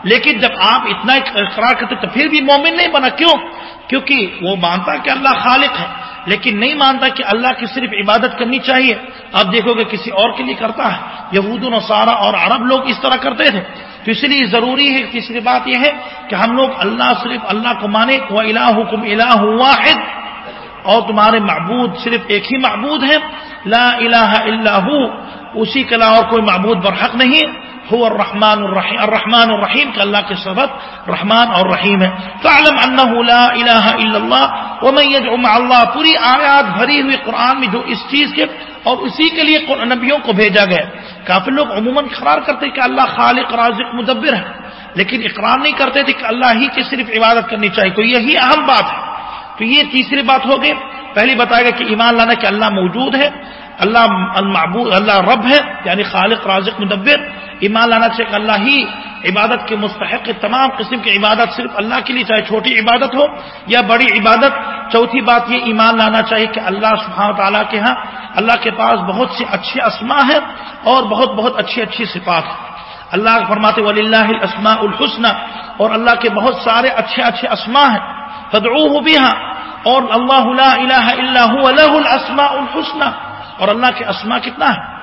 لیکن جب آپ اتنا اقرار کرتے تو پھر بھی مومن نہیں بنا۔ کیوں؟ کیونکہ وہ مانتا کہ اللہ خالق ہے، لیکن نہیں مانتا کہ اللہ کی صرف عبادت کرنی چاہیے۔ آپ دیکھو گے کسی اور کے لیے کرتا ہے۔ یہود و سارا اور عرب لوگ اس طرح کرتے تھے۔ تو اس لیے ضروری ہے، تیسری بات یہ ہے کہ ہم لوگ اللہ صرف اللہ کو مانے وہ الہ حکم الہ واحد۔ اور تمہارے معبود صرف ایک ہی معبود ہے لا الہ الا ہو۔ اسی کے علاوہ کوئی معبود برحق نہیں۔ هو الرحمن الرحیم۔ الرحمن الرحیم کہ اللہ کے سبب رحمان اور رحیم ہے۔ فعلم انه لا الہ الا اللہ۔ ومن يدعو مع اللہ، پوری آیات بھری ہوئی قرآن میں جو اس چیز کے اور اسی کے لیے نبیوں کو بھیجا گیا۔ کافی لوگ عموماً اقرار کرتے کہ اللہ خالق، رازق، مدبر ہے۔ لیکن اقرار نہیں کرتے تھے کہ اللہ ہی کی صرف عبادت کرنی چاہیے۔ تو یہی اہم بات ہے۔ تو یہ تیسری بات ہوگی پہلی بتایا گیا کہ ایمان لانا کہ اللہ موجود ہے، اللہ المعبود، اللہ رب ہے یعنی خالق، رازق، مدبر۔ ایمان لانا چاہیے کہ اللہ ہی عبادت کے مستحق تمام قسم کی عبادت صرف اللہ کے لیے، چاہے چھوٹی عبادت ہو یا بڑی عبادت۔ چوتھی بات یہ، ایمان لانا چاہیے کہ اللہ سبحانہ تعالیٰ کے ہاں اللہ کے پاس بہت سی اچھی اسما ہے اور بہت بہت اچھی اچھی صفات۔ ہے اللہ فرماتے ولی اللہ السما الحسن۔ اور اللہ کے بہت سارے اچھے اچھے اسما ہیں۔ فدعوه بها. اور اللہ لا الہ الا هو له الاسماء الحسنى. اور اللہ کے اسما کتنا ہے؟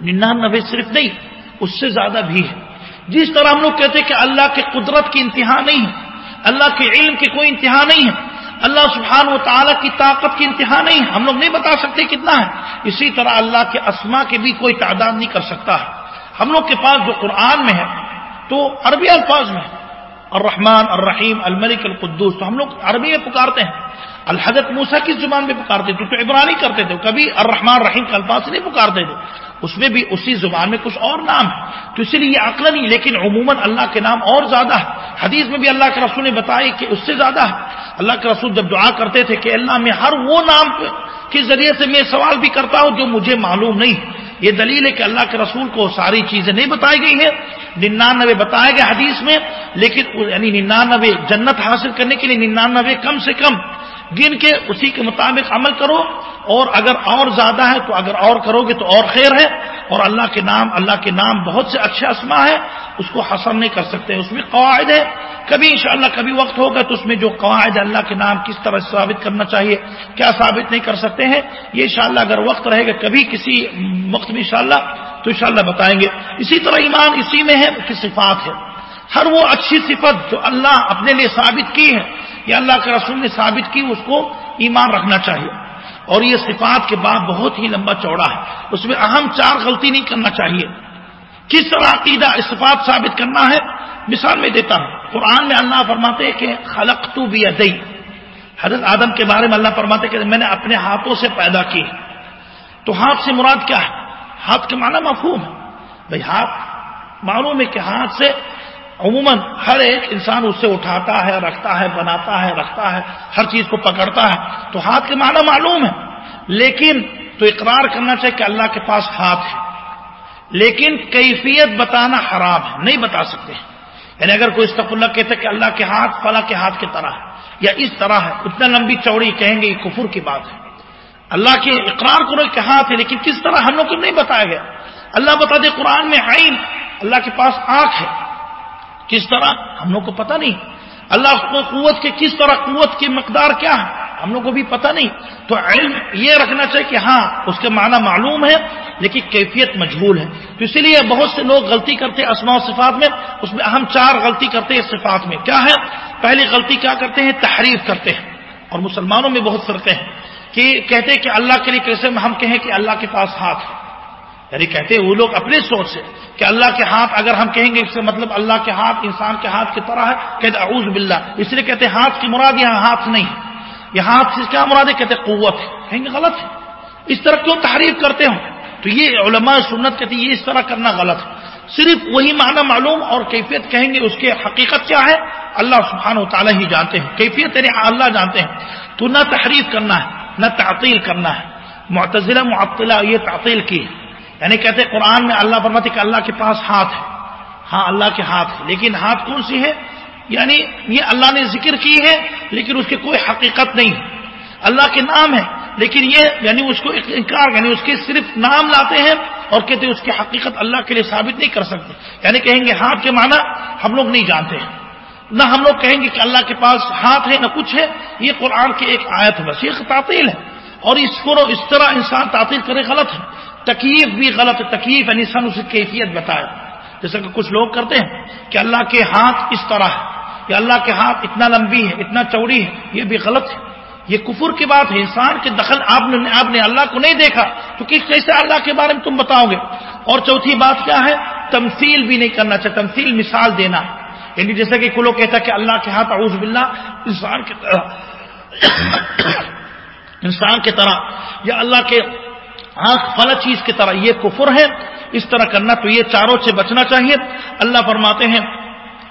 ننانوے صرف نہیں، اس سے زیادہ بھی ہے۔ جس طرح ہم لوگ کہتے ہیں کہ اللہ کے قدرت کی انتہا نہیں ہے، اللہ کے علم کی کوئی انتہا نہیں ہے، اللہ سبحان و تعالیٰ کی طاقت کی انتہا نہیں ہے۔ ہم لوگ نہیں بتا سکتے کتنا ہے۔ اسی طرح اللہ کے اسما کے بھی کوئی تعداد نہیں کر سکتا ہے۔ ہم لوگ کے پاس جو قرآن میں ہے، تو عربی الفاظ میں ہے۔ الرحمن، الرحیم، الملک، القدوس، تو ہم لوگ عربی میں پکارتے ہیں۔ الحضرت موسا کس زبان میں پکارتے تھے؟ تو عبرانی کرتے تھے۔ کبھی الرحمن رحیم کے الفاظ نہیں پکارتے تھے۔ اس میں بھی اسی زبان میں کچھ اور نام ہے تو اسی لیے یہ عقل نہیں، لیکن عموماً اللہ کے نام اور زیادہ ہے حدیث میں بھی اللہ کے رسول نے بتایا کہ اس سے زیادہ ہے اللہ کے رسول جب دعا کرتے تھے کہ اللہ میں ہر وہ نام کے ذریعے سے میں سوال بھی کرتا ہوں جو مجھے معلوم نہیں۔ یہ دلیل ہے کہ اللہ کے رسول کو ساری چیزیں نہیں بتائی گئی ہیں۔ ننانوے بتائے گئے حدیث میں، لیکن یعنی ننانوے جنت حاصل کرنے کے لیے ننانوے کم سے کم گن کے اسی کے مطابق عمل کرو، اور اگر اور زیادہ ہے تو اگر اور کرو گے تو اور خیر ہے، اور اللہ کے نام اللہ کے نام بہت سے اچھے اسما ہے، اس کو حسن نہیں کر سکتے، اس میں قواعد ہے۔ کبھی انشاءاللہ کبھی وقت ہوگا تو اس میں جو قواعد اللہ کے نام کس طرح ثابت کرنا چاہیے، کیا ثابت نہیں کر سکتے ہیں۔ یہ انشاءاللہ اگر وقت رہے گا، کبھی کسی وقت میں انشاءاللہ تو انشاءاللہ بتائیں گے۔ اسی طرح ایمان اسی میں ہے کہ صفات ہے۔ ہر وہ اچھی صفت جو اللہ اپنے لیے ثابت کی ہے، یا اللہ کے رسول نے ثابت کی، اس کو ایمان رکھنا چاہیے۔ اور یہ صفات کے بعد بہت ہی لمبا چوڑا ہے۔ اس میں اہم چار غلطی نہیں کرنا چاہیے۔ کس طرح عقیدہ صفات ثابت کرنا ہے، مثال میں دیتا ہوں۔ قرآن میں اللہ فرماتے ہیں کہ خلق تو بھی ادئی حضرت آدم کے بارے میں اللہ فرماتے کہ میں نے اپنے ہاتھوں سے پیدا کی۔ تو ہاتھ سے مراد کیا ہے؟ ہاتھ کے معنی مفہوم ہے۔ بھائی ہاتھ معلوم ہے کہ ہاتھ سے عموماً ہر ایک انسان اس سے اٹھاتا ہے، رکھتا ہے، بناتا ہے، رکھتا ہے، ہر چیز کو پکڑتا ہے۔ تو ہاتھ کے معنی معلوم ہے۔ لیکن تو اقرار کرنا چاہیے کہ اللہ کے پاس ہاتھ ہے۔ لیکن کیفیت بتانا خراب ہے، نہیں بتا سکتے۔ یعنی اگر کوئی استف اللہ کہتے کہ اللہ کے ہاتھ فلاں کے ہاتھ کی طرح ہے، یا اس طرح ہے، اتنا لمبی چوڑی کہیں گے یہ کفر کی بات ہے۔ اللہ کے اقرار کرو کہ ہاتھ ہے، لیکن کس طرح ہم لوگ کو نہیں بتایا گیا۔ اللہ بتا دے قرآن میں عین، اللہ کے پاس آنکھ ہے۔ کس طرح؟ ہم لوگ کو پتہ نہیں۔ اللہ کو قوت کے کس طرح، قوت کی مقدار کیا ہے؟ ہم لوگ کو بھی پتہ نہیں۔ تو علم یہ رکھنا چاہیے کہ ہاں اس کے معنی معلوم ہے، لیکن کیفیت مجبور ہے۔ تو اسی لیے بہت سے لوگ غلطی کرتے اسماء و صفات میں، اس میں اہم چار غلطی کرتے ہیں صفات میں۔ کیا ہے؟ پہلی غلطی کیا کرتے ہیں؟ تحریف کرتے ہیں۔ اور مسلمانوں میں بہت فرقے ہیں۔ کہ کہتے کہ اللہ کے لیے کیسے ہم کہیں کہ اللہ کے پاس ہاتھ ہے۔ یعنی کہتے وہ لوگ اپنے سوچ سے کہ اللہ کے ہاتھ، اگر ہم کہیں گے اس سے مطلب اللہ کے ہاتھ، انسان کے ہاتھ کی طرح ہے، کہتے اعوذ باللہ۔ اس لیے کہتے ہاتھ کی مراد یہاں ہاتھ نہیں یہ ہاتھ سے کیا مراد ہے؟ کہتے قوت ہے۔ کہیں گے غلط ہے۔ اس طرح کیوں تحریف کرتے ہوں؟ تو یہ علماء سنت کہتے ہیں یہ اس طرح کرنا غلط ہے۔ صرف وہی معنی معلوم اور کیفیت کہیں گے، اس کے حقیقت کیا ہے؟ اللہ سبحانہ و تعالیٰ ہی جانتے ہیں۔ کیفیت یعنی اللہ جانتے ہیں۔ تو نہ تحریف کرنا ہے۔ نہ تعطیل کرنا ہے۔ معتزلہ، معطلہ، یہ تعطیل کی۔ ہے یعنی کہتے قرآن میں اللہ فرماتے کہ اللہ کے پاس ہاتھ ہے۔ ہاں اللہ کے ہاتھ ہے۔ لیکن ہاتھ کون سی ہے؟ یعنی یہ اللہ نے ذکر کی ہے، لیکن اس کی کوئی حقیقت نہیں۔ ہے اللہ کے نام ہے، لیکن یہ یعنی اس کو انکار یعنی اس کے صرف نام لاتے ہیں اور کہتے ہیں اس کی حقیقت اللہ کے لیے ثابت نہیں کر سکتے۔ یعنی کہیں گے ہاتھ کے معنی ہم لوگ نہیں جانتے۔ ہیں نہ ہم لوگ کہیں گے کہ اللہ کے پاس ہاتھ ہے، نہ کچھ ہے۔ یہ قرآن کی ایک آیت ہے بس، یہ تعطیل ہے۔ اور اس کو اس طرح انسان تعطیل کرے غلط ہے۔ تکیف بھی غلط ہے، تکیف یعنی سن اسے کیفیت بتائے۔ جیسا کہ کچھ لوگ کرتے ہیں کہ اللہ کے ہاتھ اس طرح ہے، یا اللہ کے ہاتھ اتنا لمبی ہے، اتنا چوڑی ہے، یہ بھی غلط ہے۔ یہ کفر کی بات ہے، انسان کے دخل آپ نے آپ نے اللہ کو نہیں دیکھا۔ تو کس کیسے اللہ کے بارے میں تم بتاؤ گے؟ اور چوتھی بات کیا ہے؟ تمثیل بھی نہیں کرنا چاہیے، تمثیل مثال دینا۔ یعنی جیسا کہ کلو کہتا کہ اللہ کے ہاتھ اعوذ باللہ، انسان کی طرح، انسان کی طرح، یا اللہ کے آنکھ فلا چیز کی طرح، یہ کفر ہے، اس طرح کرنا تو یہ چاروں سے بچنا چاہیے۔ اللہ فرماتے ہیں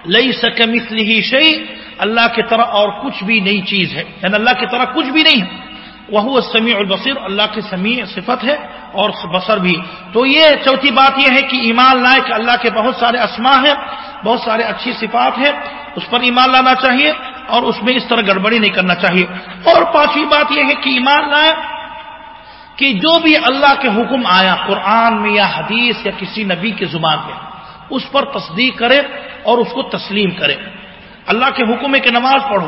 لئی سکمسلی ہی شعی اللہ کی طرح اور کچھ بھی نئی چیز ہے۔ یعنی اللہ کی طرح کچھ بھی نہیں ہے۔ وہ سمیع البصیر، اللہ کی سمیع صفت ہے اور بصر بھی۔ تو یہ چوتھی بات یہ ہے کہ ایمان لائے کہ اللہ کے بہت سارے اسما ہیں، بہت سارے اچھی صفات ہیں، اس پر ایمان لانا چاہیے اور اس میں اس طرح گڑبڑی نہیں کرنا چاہیے۔ اور پانچویں بات یہ ہے کہ ایمان لائے کہ جو بھی اللہ کے حکم آیا، قرآن میں یا حدیث یا کسی نبی کے زبان میں، اس پر تصدیق کرے اور اس کو تسلیم کرے۔ اللہ کے حکم ہے کہ نماز پڑھو،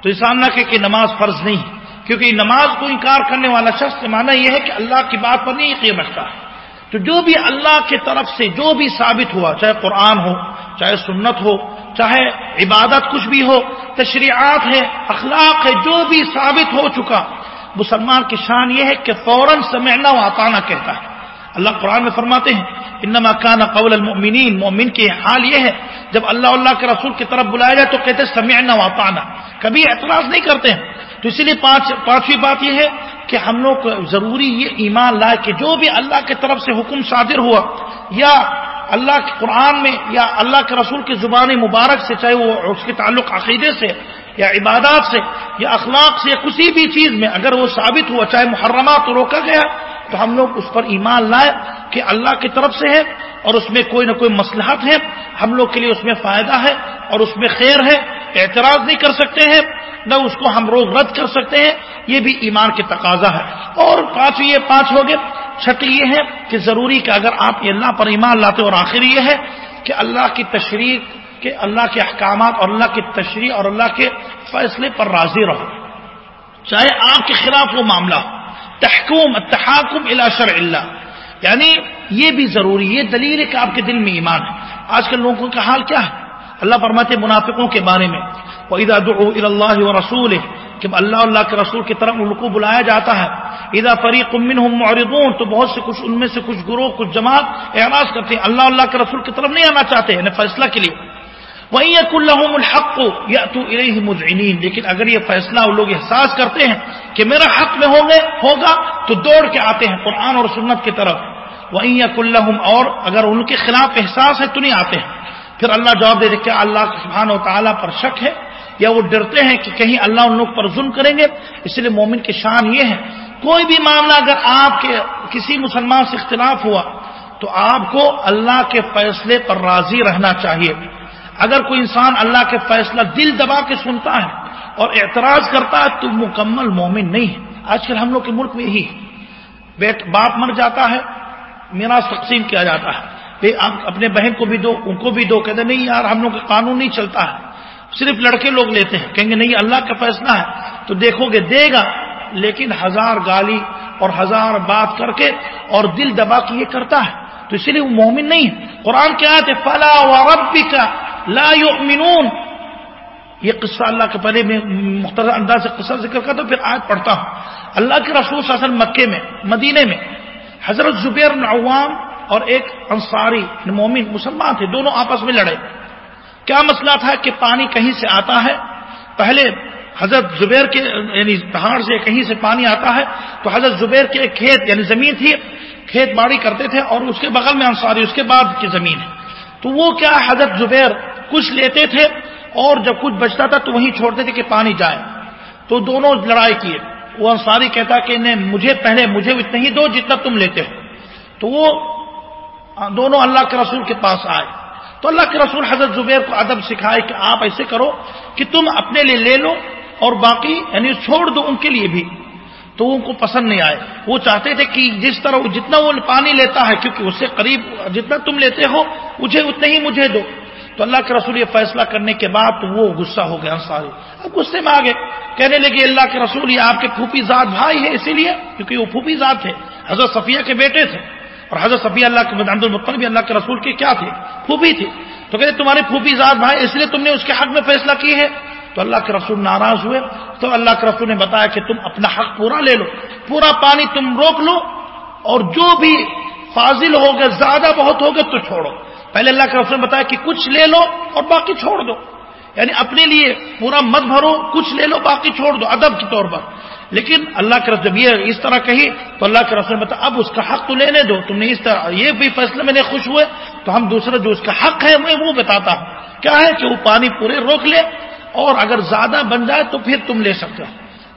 تو انسان نہ کہ نماز فرض نہیں۔ ہے کیونکہ نماز کو انکار کرنے والا شخص کے معنی یہ ہے کہ اللہ کی بات پر نہیں یقین رکھتا ہے۔ تو جو بھی اللہ کی طرف سے جو بھی ثابت ہوا، چاہے قرآن ہو، چاہے سنت ہو، چاہے عبادت کچھ بھی ہو، تشریعات ہے اخلاق ہے جو بھی ثابت ہو چکا، مسلمان کی شان یہ ہے کہ فوراً سمعنا و آتانا کہتا ہے۔ اللہ قرآن میں فرماتے ہیں، انما کان قول المؤمنین مومن کے حال یہ ہے، جب اللہ اللہ کے رسول کی طرف بلایا جائے تو کہتے سمعنا و آتانا کبھی اعتراض نہیں کرتے ہیں۔ تو اسی لیے پانچ پانچویں بات یہ ہے کہ ہم لوگ ضروری یہ ایمان لائے کہ جو بھی اللہ کی طرف سے حکم صادر ہوا، یا اللہ کے قرآن میں، یا اللہ کے رسول کی زبان مبارک سے، چاہے وہ اس کے تعلق عقیدے سے، یا عبادات سے، یا اخلاق سے، یا کسی بھی چیز میں اگر وہ ثابت ہوا، چاہے محرمات روکا گیا، تو ہم لوگ اس پر ایمان لائے کہ اللہ کی طرف سے ہے اور اس میں کوئی نہ کوئی مسلحت ہے، ہم لوگ کے لیے اس میں فائدہ ہے اور اس میں خیر ہے۔ اعتراض نہیں کر سکتے ہیں، نہ اس کو ہم روز رد کر سکتے ہیں۔ یہ بھی ایمان کی تقاضا ہے۔ اور پانچ یہ پانچ ہو گئے۔ چھٹی یہ ہے کہ ضروری کہ اگر آپ اللہ پر ایمان لاتے اور آخر یہ ہے کہ اللہ کی تشریح، کہ اللہ کے احکامات اور اللہ کی تشریح اور اللہ کے فیصلے پر راضی رہو۔ چاہے آپ کے خلاف وہ معاملہ ہو۔ تحکم تحاکم شرع اللہ۔ یعنی یہ بھی ضروری، یہ دلیل ہے کہ آپ کے دل میں ایمان ہے۔ آج کل لوگوں کا حال کیا ہے؟ اللہ فرماتے منافقوں کے بارے میں وہ ادا اللہ و رسول کہ اللہ اللہ کے رسول کی طرف ان کو بلایا جاتا ہے ادا فریق معرضون، تو بہت سے کچھ ان میں سے کچھ گروہ، کچھ جماعت اعراض کرتے ہیں، اللہ اللہ کے رسول کی طرف نہیں آنا چاہتے یعنی فیصلہ کے لیے۔ وہی الحم الحق کو یا تو مجرین لیکن اگر یہ فیصلہ وہ لوگ احساس کرتے ہیں کہ میرا حق میں ہوں گے، ہوگا، تو دوڑ کے آتے ہیں قرآن اور سنت کی طرف۔ وہی الحم اور اگر ان کے خلاف احساس ہے تو نہیں آتے۔ ہیں پھر اللہ جواب دے دے کیا اللہ سبحان و تعالیٰ پر شک ہے یا وہ ڈرتے ہیں کہ کہیں اللہ ان لوگ پر ظلم کریں گے؟ اس لیے مومن کی شان یہ ہے۔ کوئی بھی معاملہ اگر آپ کے کسی مسلمان سے اختلاف ہوا تو آپ کو اللہ کے فیصلے پر راضی رہنا چاہیے۔ اگر کوئی انسان اللہ کے فیصلہ دل دبا کے سنتا ہے اور اعتراض کرتا ہے تو مکمل مومن نہیں ہے۔ آج کل ہم لوگ کے ملک میں یہی بیٹ باپ مر جاتا ہے، میرا تقسیم کیا جاتا ہے۔ اپنے بہن کو بھی دو، ان کو بھی دو۔ کہتے نہیں یار، ہم لوگ کا قانون نہیں چلتا ہے۔ صرف لڑکے لوگ لیتے ہیں۔ کہیں گے، نہیں، اللہ کا فیصلہ ہے۔ تو دیکھو گے، دے گا۔ لیکن ہزار گالی اور ہزار بات کر کے اور دل دبا کے یہ کرتا ہے۔ تو اسی لیے وہ مومن نہیں ہے۔ قرآن کیا ہے، فلا و کا لا یؤمنون یہ قصہ اللہ کے پہلے میں مختصر انداز سے قصہ ذکر کرتا تو پھر آج پڑھتا ہوں۔ اللہ کے رسول صلی اللہ علیہ وسلم مکے میں مدینے میں، حضرت زبیر عوام اور ایک انصاری یعنی مومن، مسلمان تھے، دونوں آپس میں لڑے۔ کیا مسئلہ تھا کہ پانی کہیں سے آتا ہے؟ پہلے حضرت زبیر کے یعنی پہاڑ سے کہیں سے پانی آتا ہے، تو حضرت زبیر کے ایک کھیت یعنی زمین تھی، کھیت باڑی کرتے تھے اور اس کے بغل میں انصاری، اس کے بعد کی زمین ہے۔ تو وہ کیا حضرت زبیر کچھ لیتے تھے اور جب کچھ بچتا تھا تو وہیں چھوڑتے تھے کہ پانی جائے۔ تو دونوں لڑائی کیے۔ وہ انصاری کہتا کہ نہیں، مجھے پہلے، مجھے اتنا ہی دو جتنا تم لیتے ہو۔ تو وہ ہاں، دونوں اللہ کے رسول کے پاس آئے۔ تو اللہ کے رسول حضرت زبیر کو ادب سکھائے کہ آپ ایسے کرو کہ تم اپنے لیے لے لو اور باقی یعنی چھوڑ دو ان کے لیے بھی۔ تو ان کو پسند نہیں آئے۔ وہ چاہتے تھے کہ جس طرح جتنا وہ پانی لیتا ہے، کیونکہ اس سے قریب جتنا تم لیتے ہو، مجھے اتنے ہی مجھے دو۔ تو اللہ کے رسول یہ فیصلہ کرنے کے بعد تو وہ غصہ ہو گیا سارے اب غصے میں آگے کہنے لگے، اللہ کے رسول، یہ آپ کے پھوپھی ذات بھائی ہے اسی لیے، کیونکہ وہ پھوپھی ذات تھے۔ حضرت صفیہ کے بیٹے تھے۔ اور حضرت صفیہ اللہ کے عبد المطن بھی اللہ کے رسول کے کیا تھے؟ پھوپھی تھے۔ تو کہتے تمہاری پھوپھی ذات بھائی، اس لیے تم نے اس کے حق میں فیصلہ کی ہے تو اللہ کے رسول ناراض ہوئے۔ تو اللہ کے رسول نے بتایا کہ تم اپنا حق پورا لے لو، پورا پانی تم روک لو اور جو بھی فاضل ہوگا، زیادہ بہت ہوگا تو چھوڑو۔ پہلے اللہ کے رسول نے بتایا کہ کچھ لے لو اور باقی چھوڑ دو۔ یعنی اپنے لیے پورا مت بھرو، کچھ لے لو، باقی چھوڑ دو۔ ادب کے طور پر۔ لیکن اللہ کے رسول جب یہ اس طرح کہی تو اللہ کے رسول نے اب اس کا حق تو لینے دو، تم نے اس طرح یہ بھی فیصلے میں نے خوش ہوئے، تو ہم دوسرا جو اس کا حق ہے میں وہ بتاتا ہوں۔ کیا ہے کہ وہ پانی پورے روک لے اور اگر زیادہ بن جائے تو پھر تم لے سکتے ہو۔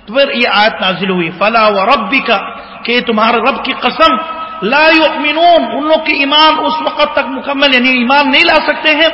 تو پھر یہ آیت نازل ہوئی، فلا و ربی کا کہ تمہارے رب کی قسم لا یؤمنون ان لوگ کی ایمان اس وقت تک مکمل یعنی ایمان نہیں لا سکتے ہیں،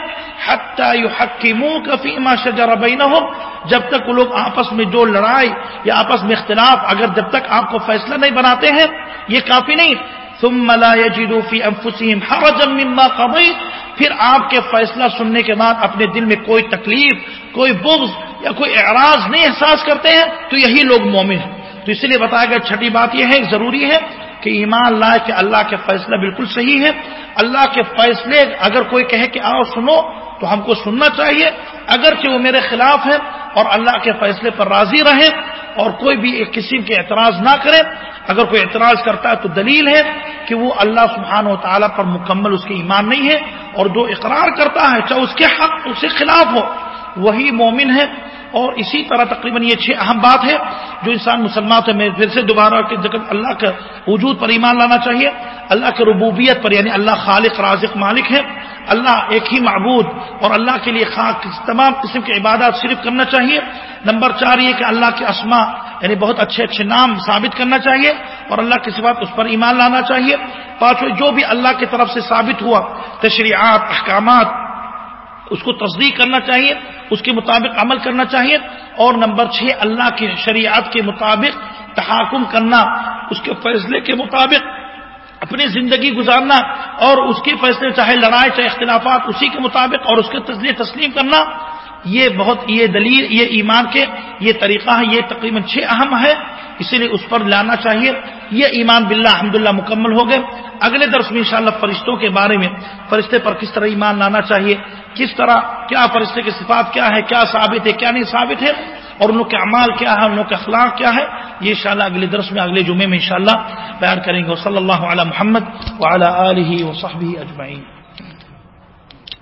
حتی یحکموک فیما شجر بینہم، جب تک وہ لوگ آپس میں جو لڑائی یا آپس میں اختلاف، اگر جب تک آپ کو فیصلہ نہیں بناتے ہیں، یہ کافی نہیں۔ ثم لا يجدوا في انفسهم حرجا مما قضيت پھر آپ کے فیصلہ سننے کے بعد اپنے دل میں کوئی تکلیف، کوئی بغض یا کوئی اعراض نہیں احساس کرتے ہیں، تو یہی لوگ مومن ہیں۔ تو اس لیے بتایا گیا، چھٹی بات یہ ہے، ضروری ہے کہ ایمان لائے کہ اللہ کے فیصلہ بالکل صحیح ہے۔ اللہ کے فیصلے اگر کوئی کہے کہ آؤ سنو تو ہم کو سننا چاہیے۔ اگر کہ وہ میرے خلاف ہے اور اللہ کے فیصلے پر راضی رہے اور کوئی بھی ایک قسم کے اعتراض نہ کرے، اگر کوئی اعتراض کرتا ہے تو دلیل ہے کہ وہ اللہ سبحانہ و تعالیٰ پر مکمل اس کے ایمان نہیں ہے اور جو اقرار کرتا ہے چاہے اس کے حق، اس کے خلاف ہو، وہی مومن ہے۔ اور اسی طرح تقریباً یہ چھ اہم بات ہے جو انسان مسلمان سے میں پھر سے دوبارہ اللہ کا وجود پر ایمان لانا چاہیے، اللہ کے ربوبیت پر یعنی اللہ خالق، رازق، مالک ہے، اللہ ایک ہی معبود اور اللہ کے لیے خاک تمام قسم کی عبادات صرف کرنا چاہیے۔ نمبر چار یہ کہ اللہ کے اسما یعنی بہت اچھے اچھے نام ثابت کرنا چاہیے اور اللہ کے سوا اس پر ایمان لانا چاہیے۔ پانچویں، جو بھی اللہ کی طرف سے ثابت ہوا، تشریعات، احکامات اس کو تصدیق کرنا چاہیے، اس کے مطابق عمل کرنا چاہیے اور نمبر چھ، اللہ کی شریعت کے مطابق تحاکم کرنا، اس کے فیصلے کے مطابق اپنی زندگی گزارنا اور اس کے فیصلے چاہے لڑائی، چاہے اختلافات، اسی کے مطابق اور اس کے تسلیم تسلیم کرنا۔ یہ بہت یہ دلیل، یہ ایمان کے یہ طریقہ ہے، یہ تقریباً چھ اہم ہے، اسی لیے اس پر لانا چاہیے۔ یہ ایمان باللہ الحمد مکمل ہو گئے۔ اگلے درس میں انشاءاللہ فرشتوں کے بارے میں فرشتے پر کس طرح ایمان لانا چاہیے، کس طرح کیا فرشتے کی صفات کیا ہے کیا ثابت ہے، کیا نہیں ثابت ہے، اور ان لوگ کے اعمال کیا ہے ان لوگ کے اخلاق کیا ہے یہ انشاءاللہ اگلے درس میں، اگلے جمعے میں انشاءاللہ بیان کریں گے۔ صلی اللہ علیہ محمد وعلی آلہ وصحبہ اجمعین۔